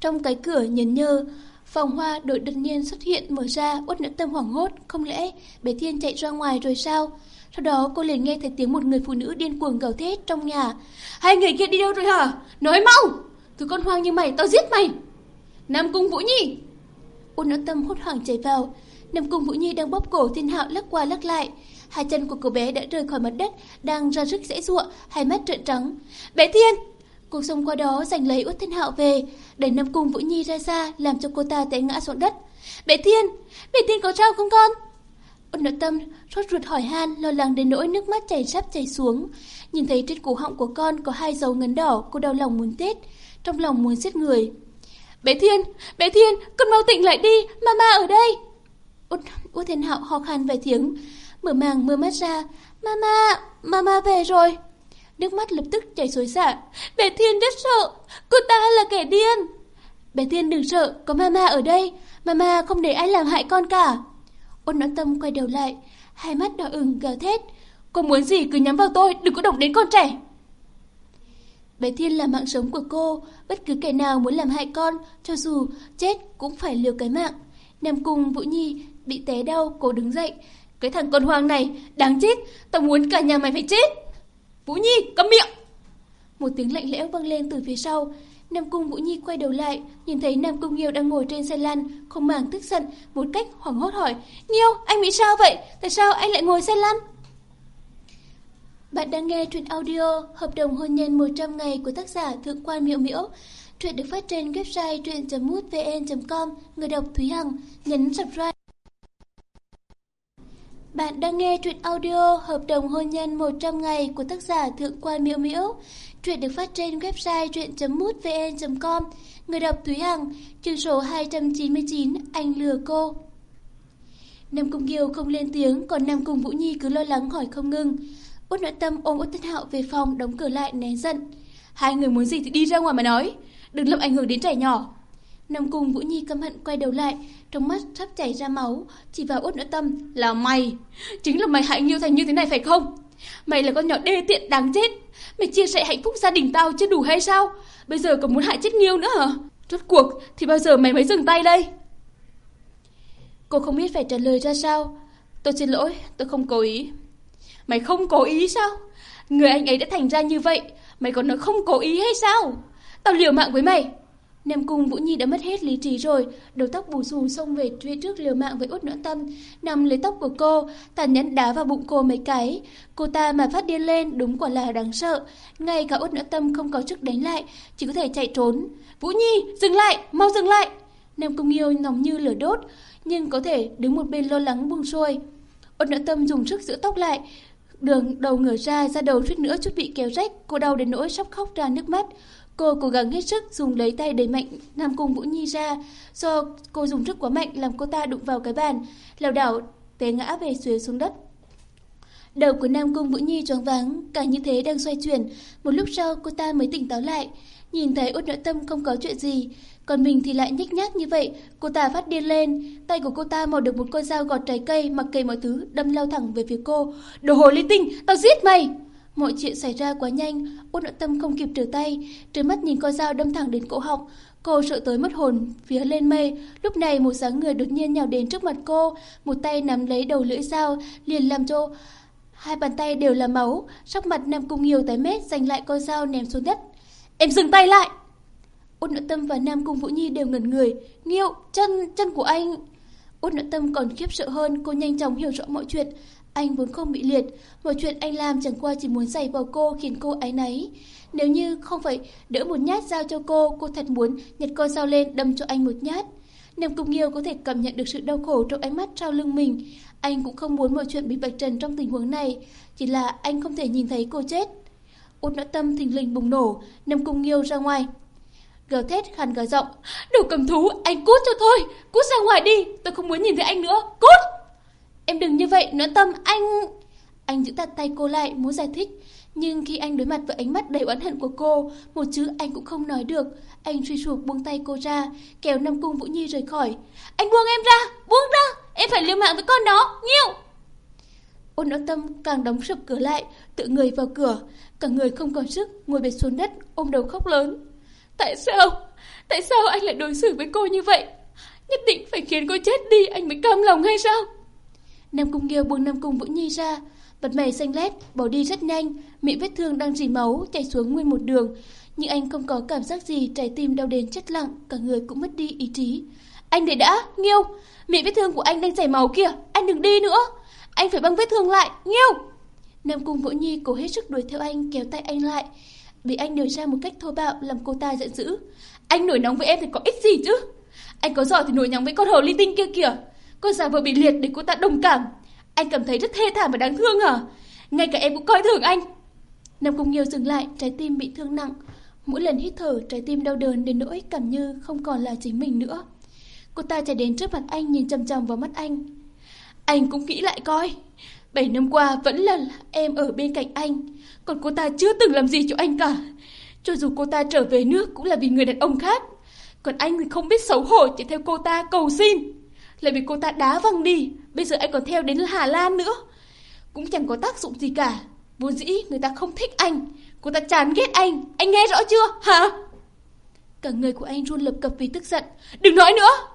Trong cái cửa nhấn nhơ, phòng hoa đội đột nhiên xuất hiện mở ra, uất nữ tâm hoảng hốt, không lẽ bé Thiên chạy ra ngoài rồi sao? Sau đó cô liền nghe thấy tiếng một người phụ nữ điên cuồng gào thét trong nhà. Hai người kia đi đâu rồi hả? Nói mau! Thứ con hoang như mày, tao giết mày! Nam Cung Vũ Nhi! Uất nữ tâm hốt hoảng chạy vào. Nam Cung Vũ Nhi đang bóp cổ Thiên Hạo lắc qua lắc lại. Hai chân của cô bé đã rời khỏi mặt đất, đang ra sức dễ dụa, hai mắt trợn trắng. Bé Thiên! Cuộc sống qua đó giành lấy Uất Thiên Hạo về, đẩy Nam Cung Vũ Nhi ra xa, làm cho cô ta té ngã xuống đất. Bé Thiên! Bé Thiên có sao không con? Uất nội tâm rốt ruột hỏi han, lo lắng đến nỗi nước mắt chảy sắp chảy xuống. Nhìn thấy trên cổ họng của con có hai dấu ngấn đỏ, cô đau lòng muốn tết, trong lòng muốn giết người. Bé Thiên! Bé Thiên! Con mau tỉnh lại đi! Mama ở đây! Út, Út Thiên Hạo ho khan vài tiếng, mở màng mưa mắt ra. Mama! Mama về rồi! Nước mắt lập tức chảy xối xả. Bé Thiên rất sợ, cô ta là kẻ điên. Bé Thiên đừng sợ, có mama ở đây. Mama không để ai làm hại con cả. Ôn noãn tâm quay đầu lại, hai mắt đỏ ửng gào thét. Cô muốn gì cứ nhắm vào tôi, đừng có động đến con trẻ. Bé Thiên là mạng sống của cô, bất cứ kẻ nào muốn làm hại con, cho dù chết cũng phải liều cái mạng. Nam Cung Vũ Nhi bị té đau, cô đứng dậy. Cái thằng con hoang này, đáng chết, tao muốn cả nhà mày phải chết. Vũ Nhi, câm miệng! Một tiếng lạnh lẽo vang lên từ phía sau. Nam Cung Vũ Nhi quay đầu lại, nhìn thấy Nam Cung Nghiêu đang ngồi trên xe lăn, không màng tức giận, một cách hoảng hốt hỏi. Nghiêu, anh bị sao vậy? Tại sao anh lại ngồi xe lăn? Bạn đang nghe truyện audio Hợp đồng hôn nhân 100 ngày của tác giả Thượng quan Miễu Miễu. Truyện được phát trên website truyện.mútvn.com. Người đọc Thúy Hằng, nhấn subscribe. Bạn đang nghe truyện audio Hợp đồng hôn nhân 100 ngày của tác giả Thượng quan Miễu Miễu. Truyện được phát trên website truyện.mútvn.com. Người đọc Thúy Hằng, chương số 299, anh lừa cô. Nam Cung Kiều không lên tiếng, còn Nam Cung Vũ Nhi cứ lo lắng hỏi không ngừng. Út nội tâm ôm Út Tất Hạo về phòng, đóng cửa lại né giận. Hai người muốn gì thì đi ra ngoài mà nói, đừng làm ảnh hưởng đến trẻ nhỏ nằm cùng Vũ Nhi căm hận quay đầu lại, trong mắt sắp chảy ra máu, chỉ vào Út nội tâm là mày, chính là mày hại Nghiêu thành như thế này phải không? Mày là con nhỏ đê tiện đáng chết, mày chia sẻ hạnh phúc gia đình tao chưa đủ hay sao? Bây giờ còn muốn hại chết Nghiêu nữa hả? Rốt cuộc thì bao giờ mày mới dừng tay đây? Cô không biết phải trả lời ra sao. Tôi xin lỗi, tôi không cố ý. Mày không cố ý sao? Người anh ấy đã thành ra như vậy, mày còn nói không cố ý hay sao? Tao liều mạng với mày. Nam Cung Vũ Nhi đã mất hết lý trí rồi, đầu tóc bù xù xông về phía trước liều mạng với út nỡ tâm, nằm lấy tóc của cô, tàn nhẫn đá vào bụng cô mấy cái. Cô ta mà phát điên lên đúng quả là đáng sợ, ngay cả út nỡ tâm không có sức đánh lại, chỉ có thể chạy trốn. Vũ Nhi, dừng lại, mau dừng lại! Nam Cung Yêu nóng như lửa đốt, nhưng có thể đứng một bên lo lắng buông xuôi. Út nỡ tâm dùng sức giữ tóc lại, Đường đầu ngửa ra, ra đầu suýt nữa chút bị kéo rách, cô đau đến nỗi sắp khóc ra nước mắt. Cô cố gắng hết sức dùng lấy tay đẩy mạnh Nam Cung Vũ Nhi ra, do cô dùng sức quá mạnh làm cô ta đụng vào cái bàn, lảo đảo té ngã về xuề xuống đất. Đầu của Nam Cung Vũ Nhi choáng váng, cả như thế đang xoay chuyển, một lúc sau cô ta mới tỉnh táo lại, nhìn thấy Út Nội Tâm không có chuyện gì, còn mình thì lại nhích nhác như vậy, cô ta phát điên lên, tay của cô ta mò được một con dao gọt trái cây, mặc kệ mọi thứ, đâm lao thẳng về phía cô. Đồ hồ ly tinh, tao giết mày! Mọi chuyện xảy ra quá nhanh, út nội tâm không kịp trở tay, trơ mắt nhìn con dao đâm thẳng đến cổ họng. Cô sợ tới mất hồn, phía lên mây. Lúc này một dáng người đột nhiên nhào đến trước mặt cô, một tay nắm lấy đầu lưỡi dao, liền làm cho hai bàn tay đều là máu. Sắc mặt Nam Cung nhiều tái mét, giành lại con dao ném xuống đất. Em dừng tay lại! Út nội tâm và Nam Cung Vũ Nhi đều ngẩn người. Nghiêu, chân, chân của anh... Út nội tâm còn khiếp sợ hơn, cô nhanh chóng hiểu rõ mọi chuyện. Anh vốn không bị liệt, mọi chuyện anh làm chẳng qua chỉ muốn giày vào cô khiến cô áy náy. Nếu như không phải đỡ một nhát dao cho cô, cô thật muốn nhặt con dao lên đâm cho anh một nhát. Nam Cung Nghiêu có thể cảm nhận được sự đau khổ trong ánh mắt sau lưng mình. Anh cũng không muốn mọi chuyện bị vạch trần trong tình huống này, chỉ là anh không thể nhìn thấy cô chết. Út nỗi tâm thình lình bùng nổ, Nam Cung Nghiêu ra ngoài. Gào thét khàn gào giọng, đồ cầm thú, anh cút cho thôi, cút ra ngoài đi, tôi không muốn nhìn thấy anh nữa, cút! Em đừng như vậy, nỗi tâm, anh... Anh giữ chặt tay cô lại, muốn giải thích. Nhưng khi anh đối mặt với ánh mắt đầy oán hận của cô, một chữ anh cũng không nói được. Anh suy sụp buông tay cô ra, kéo Nam Cung Vũ Nhi rời khỏi. Anh buông em ra, buông ra, em phải liều mạng với con đó, nhiêu. Ôn nỗi tâm càng đóng sập cửa lại, tự người vào cửa. Cả người không còn sức, ngồi bệt xuống đất, ôm đầu khóc lớn. Tại sao? Tại sao anh lại đối xử với cô như vậy? Nhất định phải khiến cô chết đi anh mới cam lòng hay sao? Nam Cung Nghiêu buông Nam Cung Vũ Nhi ra, vật mày xanh lét, bỏ đi rất nhanh, miệng vết thương đang rỉ máu chảy xuống nguyên một đường, nhưng anh không có cảm giác gì, trái tim đau đến chết lặng, cả người cũng mất đi ý chí. Anh để đã, Nghiêu, miệng vết thương của anh đang chảy máu kìa, anh đừng đi nữa. Anh phải băng vết thương lại, Nghiêu. Nam Cung Vũ Nhi cố hết sức đuổi theo anh, kéo tay anh lại. Bị anh điều ra một cách thô bạo làm cô ta giận dữ. Anh nổi nóng với em thì có ích gì chứ? Anh có giỏi thì nổi nóng với con hồ ly tinh kia kìa cô giả vờ bị liệt để cô ta đồng cảm. Anh cảm thấy rất thê thảm và đáng thương hả? Ngay cả em cũng coi thường anh. Nam Cung Nghiêu dừng lại, trái tim bị thương nặng. Mỗi lần hít thở, trái tim đau đớn đến nỗi cảm như không còn là chính mình nữa. Cô ta chạy đến trước mặt anh nhìn chầm chầm vào mắt anh. Anh cũng nghĩ lại coi. Bảy năm qua vẫn là em ở bên cạnh anh. Còn cô ta chưa từng làm gì cho anh cả. Cho dù cô ta trở về nước cũng là vì người đàn ông khác. Còn anh thì không biết xấu hổ chỉ theo cô ta cầu xin. Lại vì cô ta đá văng đi. Bây giờ anh còn theo đến Hà Lan nữa. Cũng chẳng có tác dụng gì cả. Vốn dĩ người ta không thích anh. Cô ta chán ghét anh. Anh nghe rõ chưa? Hả? Cả người của anh run lập cập vì tức giận. Đừng nói nữa.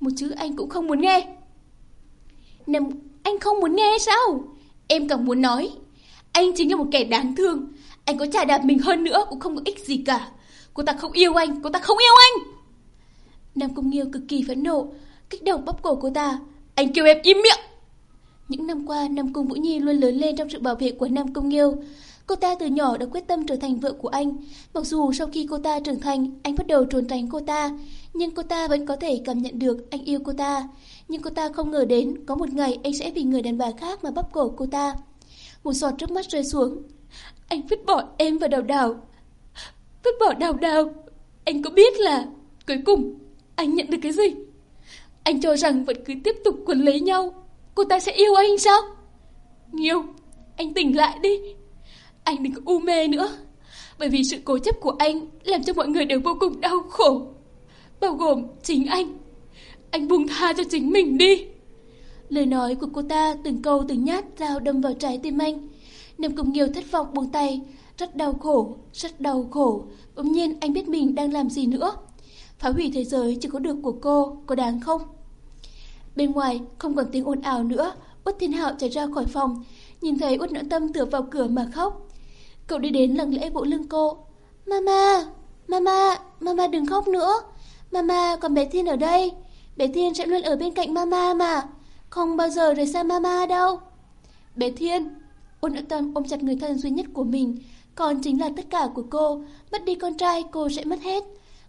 Một chữ anh cũng không muốn nghe. Nằm, anh không muốn nghe sao? Em càng muốn nói. Anh chính là một kẻ đáng thương. Anh có trả đạp mình hơn nữa cũng không có ích gì cả. Cô ta không yêu anh. Cô ta không yêu anh. Nam công Nghiêu cực kỳ phẫn nộ kích động bóp cổ cô ta. Anh kêu em im miệng! Những năm qua, Nam Cung Vũ Nhi luôn lớn lên trong sự bảo vệ của Nam Cung Nghiêu. Cô ta từ nhỏ đã quyết tâm trở thành vợ của anh. Mặc dù sau khi cô ta trưởng thành, anh bắt đầu trốn tránh cô ta, nhưng cô ta vẫn có thể cảm nhận được anh yêu cô ta. Nhưng cô ta không ngờ đến có một ngày anh sẽ vì người đàn bà khác mà bóp cổ cô ta. Một giọt nước mắt rơi xuống. Anh vứt bỏ em và đào đào. Vứt bỏ đào đào. Anh có biết là cuối cùng anh nhận được cái gì? Anh cho rằng vẫn cứ tiếp tục quấn lấy nhau. Cô ta sẽ yêu anh sao? Nghiêu Anh tỉnh lại đi. Anh đừng có u mê nữa. Bởi vì sự cố chấp của anh Làm cho mọi người đều vô cùng đau khổ. Bao gồm chính anh. Anh buông tha cho chính mình đi. Lời nói của cô ta từng câu từng nhát dao đâm vào trái tim anh Nam Cung Nghiêu thất vọng buông tay Rất đau khổ, rất đau khổ. Bỗng nhiên anh biết mình đang làm gì nữa. Phá hủy thế giới chỉ có được của cô Có đáng không? Bên ngoài không còn tiếng ồn ào nữa Út Thiên Hạo chạy ra khỏi phòng Nhìn thấy Út Noãn Tâm tựa vào cửa mà khóc. Cậu đi đến lặng lẽ vỗ lưng cô. Mama, Mama, Mama đừng khóc nữa. Mama còn bé Thiên ở đây. Bé Thiên sẽ luôn ở bên cạnh Mama mà. Không bao giờ rời xa Mama đâu. Bé Thiên út Noãn Tâm ôm chặt người thân duy nhất của mình Còn chính là tất cả của cô. Mất đi con trai cô sẽ mất hết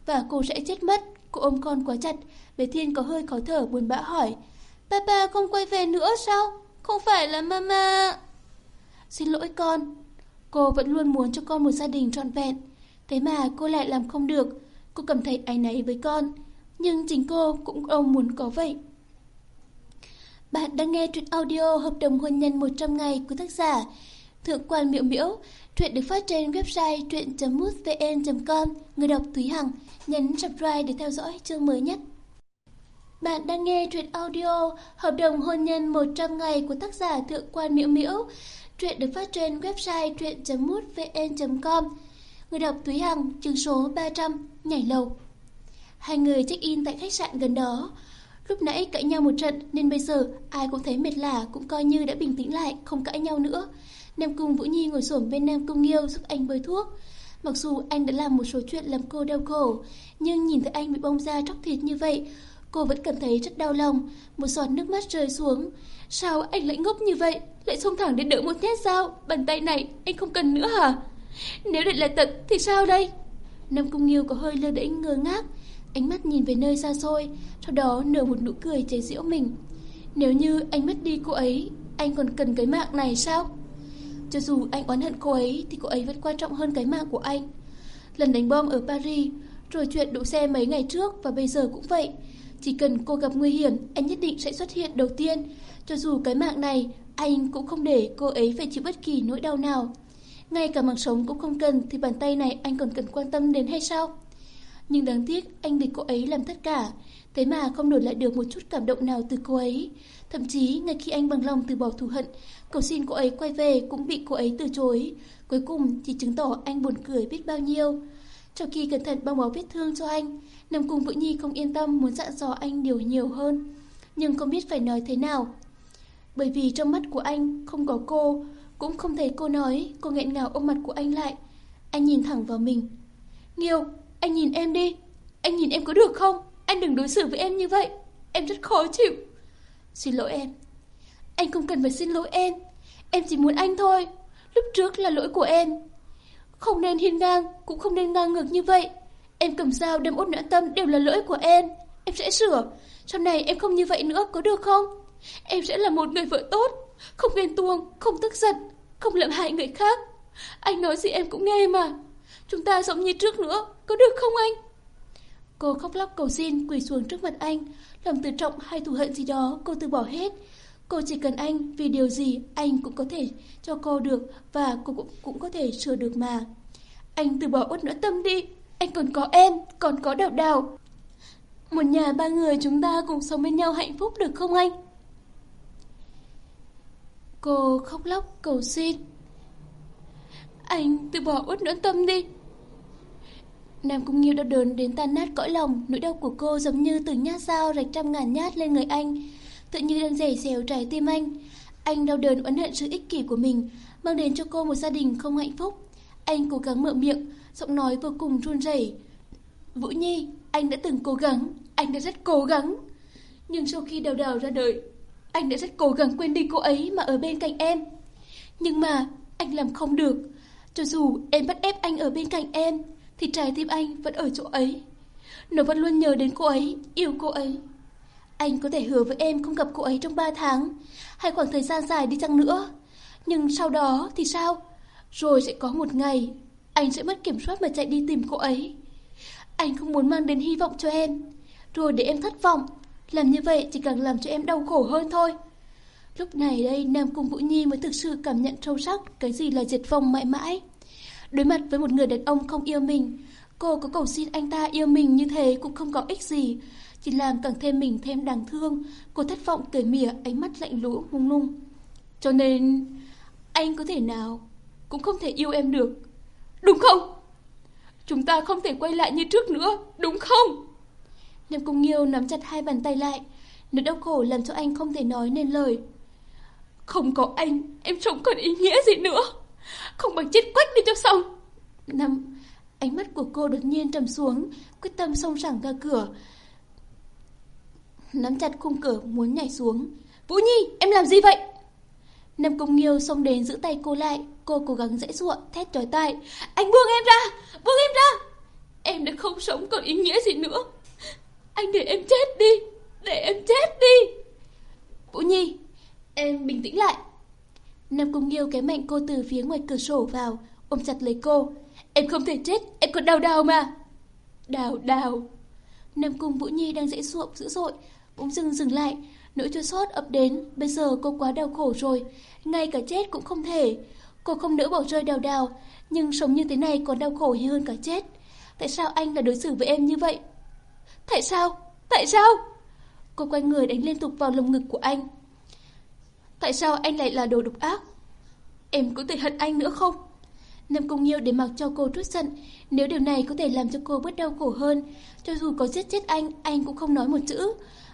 Và cô sẽ chết mất. Cô ôm con quá chặt. Bé Thiên có hơi khó thở, buồn bã hỏi, Papa không quay về nữa sao? Không phải là mama. Xin lỗi con, Cô vẫn luôn muốn cho con một gia đình trọn vẹn. Thế mà cô lại làm không được. Cô cảm thấy áy náy với con, Nhưng chính cô cũng không muốn có vậy. Bạn đang nghe truyện audio Hợp đồng hôn nhân 100 ngày của tác giả Thượng quan miễu miễu. Truyện được phát trên website truyện.mútvn.com Người đọc Thúy Hằng Nhấn subscribe để theo dõi chương mới nhất bạn đang nghe truyện audio Hợp đồng hôn nhân 100 ngày của tác giả Thượng quan Miễu Miễu. Truyện được phát trên website truyện.mútvn.com. Người đọc Thúy Hằng, chương số 300, nhảy lầu. Hai người check-in tại khách sạn gần đó. Lúc nãy cãi nhau một trận nên bây giờ ai cũng thấy mệt lả cũng coi như đã bình tĩnh lại, không cãi nhau nữa. Nam Cung Vũ Nhi ngồi xổm bên Nam Cung Nghiêu giúp anh bơi thuốc. Mặc dù anh đã làm một số chuyện làm cô đau khổ, nhưng nhìn thấy anh bị bong ra tróc thịt như vậy, Cô vẫn cảm thấy rất đau lòng, một giọt nước mắt rơi xuống. Sao anh lại ngốc như vậy? Lại xông thẳng đến đỡ một nhát dao, bàn tay này anh không cần nữa hả? Nếu lại là tật thì sao đây? Nam Cung Nghiêu có hơi lơ đễnh ngơ ngác, ánh mắt nhìn về nơi xa xôi, sau đó nở một nụ cười chế giễu mình. Nếu như anh mất đi cô ấy, anh còn cần cái mạng này sao? Cho dù anh oán hận cô ấy thì cô ấy vẫn quan trọng hơn cái mạng của anh. Lần đánh bom ở Paris, rồi chuyện đỗ xe mấy ngày trước và bây giờ cũng vậy. Chỉ cần cô gặp nguy hiểm, anh nhất định sẽ xuất hiện đầu tiên. Cho dù cái mạng này, anh cũng không để cô ấy phải chịu bất kỳ nỗi đau nào. Ngay cả mạng sống cũng không cần thì bàn tay này anh còn cần quan tâm đến hay sao? Nhưng đáng tiếc anh bị cô ấy làm tất cả Thế mà không đổi lại được một chút cảm động nào từ cô ấy Thậm chí ngay khi anh bằng lòng từ bỏ thù hận Cầu xin cô ấy quay về cũng bị cô ấy từ chối. Cuối cùng chỉ chứng tỏ anh buồn cười biết bao nhiêu. Trong khi cẩn thận băng bó vết thương cho anh Nằm cùng Vũ Nhi không yên tâm muốn dặn dò anh điều nhiều hơn. Nhưng không biết phải nói thế nào. Bởi vì trong mắt của anh không có cô Cũng không thấy cô nói Cô nghẹn ngào ôm mặt của anh lại. Anh nhìn thẳng vào mình. Nghiêu, anh nhìn em đi. Anh nhìn em có được không? Anh đừng đối xử với em như vậy. Em rất khó chịu. Xin lỗi em. Anh không cần phải xin lỗi em. Em chỉ muốn anh thôi. Lúc trước là lỗi của em. Không nên hiên ngang Cũng không nên ngang ngược như vậy. Em cầm dao đâm út noãn tâm đều là lỗi của em. Em sẽ sửa. Sau này em không như vậy nữa có được không? Em sẽ là một người vợ tốt. Không ghen tuông, không tức giận Không làm hại người khác. Anh nói gì em cũng nghe mà. Chúng ta giống như trước nữa Có được không anh? Cô khóc lóc cầu xin quỳ xuống trước mặt anh Lòng tự trọng hay thù hận gì đó Cô từ bỏ hết. Cô chỉ cần anh vì điều gì anh cũng có thể cho cô được Và cô cũng, cũng có thể sửa được mà. Anh từ bỏ uất nữa tâm đi. Anh còn có em Còn có đào đào. Một nhà ba người chúng ta cùng sống bên nhau hạnh phúc được không anh? Cô khóc lóc cầu xin. Anh từ bỏ uất nữa tâm đi. Nam Cung Nghiêu đau đớn đến tan nát cõi lòng, nỗi đau của cô giống như từng nhát dao rạch trăm ngàn nhát lên người anh, tự như đang rẻ xèo trái tim anh. Anh đau đớn oán hận sự ích kỷ của mình, mang đến cho cô một gia đình không hạnh phúc. Anh cố gắng mở miệng, giọng nói vô cùng run rẩy. Vũ Nhi, anh đã từng cố gắng, anh đã rất cố gắng. Nhưng sau khi đào đào ra đời, anh đã rất cố gắng quên đi cô ấy mà ở bên cạnh em. Nhưng mà anh làm không được. Cho dù em bắt ép anh ở bên cạnh em, thì trái tim anh vẫn ở chỗ ấy. Nó vẫn luôn nhớ đến cô ấy, yêu cô ấy. Anh có thể hứa với em không gặp cô ấy trong 3 tháng, hay khoảng thời gian dài đi chăng nữa. Nhưng sau đó thì sao? Rồi sẽ có một ngày, anh sẽ mất kiểm soát mà chạy đi tìm cô ấy. Anh không muốn mang đến hy vọng cho em, rồi để em thất vọng. Làm như vậy chỉ càng làm cho em đau khổ hơn thôi. Lúc này đây, Nam Cung Vũ Nhi mới thực sự cảm nhận sâu sắc cái gì là diệt vong mãi mãi. Đối mặt với một người đàn ông không yêu mình, cô có cầu xin anh ta yêu mình như thế cũng không có ích gì, chỉ làm càng thêm mình thêm đáng thương. Cô thất vọng cười mỉa ánh mắt lạnh lũ hung nung. Cho nên anh có thể nào cũng không thể yêu em được. Đúng không? Chúng ta không thể quay lại như trước nữa, đúng không? Nam Cung Nghiêu nắm chặt hai bàn tay lại, nỗi đau khổ làm cho anh không thể nói nên lời. Không có anh, em sống còn ý nghĩa gì nữa. Không bằng chết quách đi cho xong Năm Ánh mắt của cô đột nhiên trầm xuống Quyết tâm xông thẳng ra cửa Nắm chặt khung cửa muốn nhảy xuống Vũ Nhi em làm gì vậy Nam Công Nghiêu xông đến giữ tay cô lại Cô cố gắng dễ dụa, thét chói tai Anh buông em ra Buông em ra Em đã không sống còn ý nghĩa gì nữa Anh để em chết đi Để em chết đi Vũ Nhi Em bình tĩnh lại Nam Cung Nghiêu kéo mạnh cô từ phía ngoài cửa sổ vào, ôm chặt lấy cô. Em không thể chết, em còn đau đau mà. Đào đào. Nam Cung Vũ Nhi đang dễ dụa dữ dội, bỗng dừng dừng lại, nỗi chua xót ập đến. Bây giờ cô quá đau khổ rồi, ngay cả chết cũng không thể. Cô không nỡ bỏ rơi đào đào, nhưng sống như thế này còn đau khổ hơn cả chết. Tại sao anh lại đối xử với em như vậy? Tại sao? Tại sao? Cô quay người đánh liên tục vào lồng ngực của anh. Tại sao anh lại là đồ độc ác Em có thể hận anh nữa không Nam Cung Nhiêu để mặc cho cô trút giận Nếu điều này có thể làm cho cô bớt đau khổ hơn Cho dù có giết chết anh Anh cũng không nói một chữ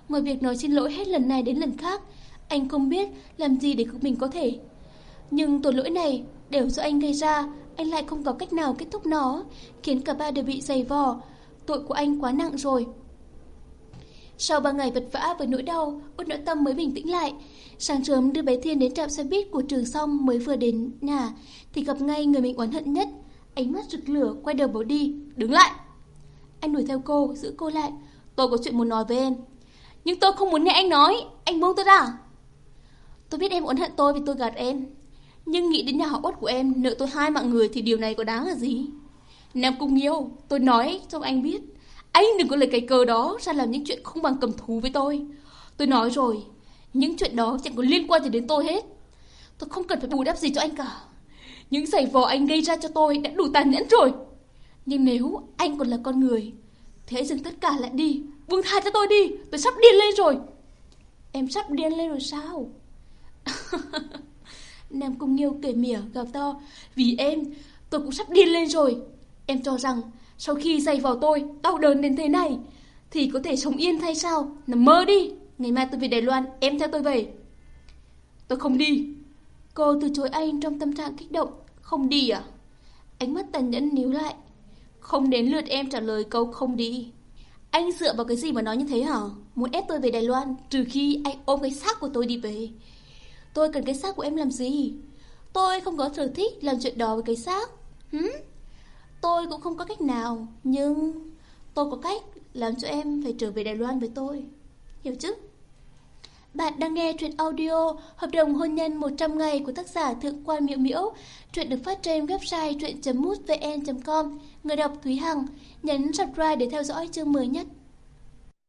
mọi việc nói xin lỗi hết lần này đến lần khác Anh không biết làm gì để mình có thể Nhưng tội lỗi này Đều do anh gây ra Anh lại không có cách nào kết thúc nó Khiến cả ba đều bị dày vò Tội của anh quá nặng rồi Sau ba ngày vật vã với nỗi đau, út nội tâm mới bình tĩnh lại. Sáng sớm đưa bé Thiên đến trạm xe buýt của trường xong mới vừa đến nhà, thì gặp ngay người mình oán hận nhất. Ánh mắt rực lửa, quay đầu bỏ đi. Đứng lại! Anh đuổi theo cô, giữ cô lại. Tôi có chuyện muốn nói với em. Nhưng tôi không muốn nghe anh nói, anh buông tôi ra. Tôi biết em oán hận tôi vì tôi gạt em. Nhưng nghĩ đến nhà họ uất của em, nợ tôi hai mạng người thì điều này có đáng là gì? Nam Cung yêu, tôi nói cho anh biết. Anh đừng có lấy cái cờ đó ra làm những chuyện không bằng cầm thú với tôi. Tôi nói rồi, những chuyện đó chẳng có liên quan gì đến tôi hết. Tôi không cần phải bù đắp gì cho anh cả. Những giày vò anh gây ra cho tôi đã đủ tàn nhẫn rồi. Nhưng nếu anh còn là con người, thế dừng tất cả lại đi vương tha cho tôi đi, tôi sắp điên lên rồi. Em sắp điên lên rồi sao? [laughs] Nam Cung Nghiêu kể mỉa gào to. Vì em, tôi cũng sắp điên lên rồi. Em cho rằng sau khi dày vào tôi đau đớn đến thế này thì có thể sống yên thay sao? Nằm mơ đi. Ngày mai tôi về Đài Loan, em theo tôi về. Tôi không đi. Cô từ chối anh trong tâm trạng kích động. Không đi à? Ánh mắt tàn nhẫn níu lại. Không đến lượt em trả lời câu không đi. Anh dựa vào cái gì mà nói như thế hả? Muốn ép tôi về Đài Loan trừ khi anh ôm cái xác của tôi đi về. Tôi cần cái xác của em làm gì? Tôi không có sở thích làm chuyện đó với cái xác. Hử? Tôi cũng không có cách nào, nhưng tôi có cách làm cho em phải trở về Đài Loan với tôi. Hiểu chứ? Bạn đang nghe truyện audio Hợp đồng hôn nhân 100 ngày của tác giả Thượng quan Miễu Miễu. Truyện được phát trên website truyện.mútvn.com. Người đọc Thúy Hằng. Nhấn subscribe để theo dõi chương mới nhất.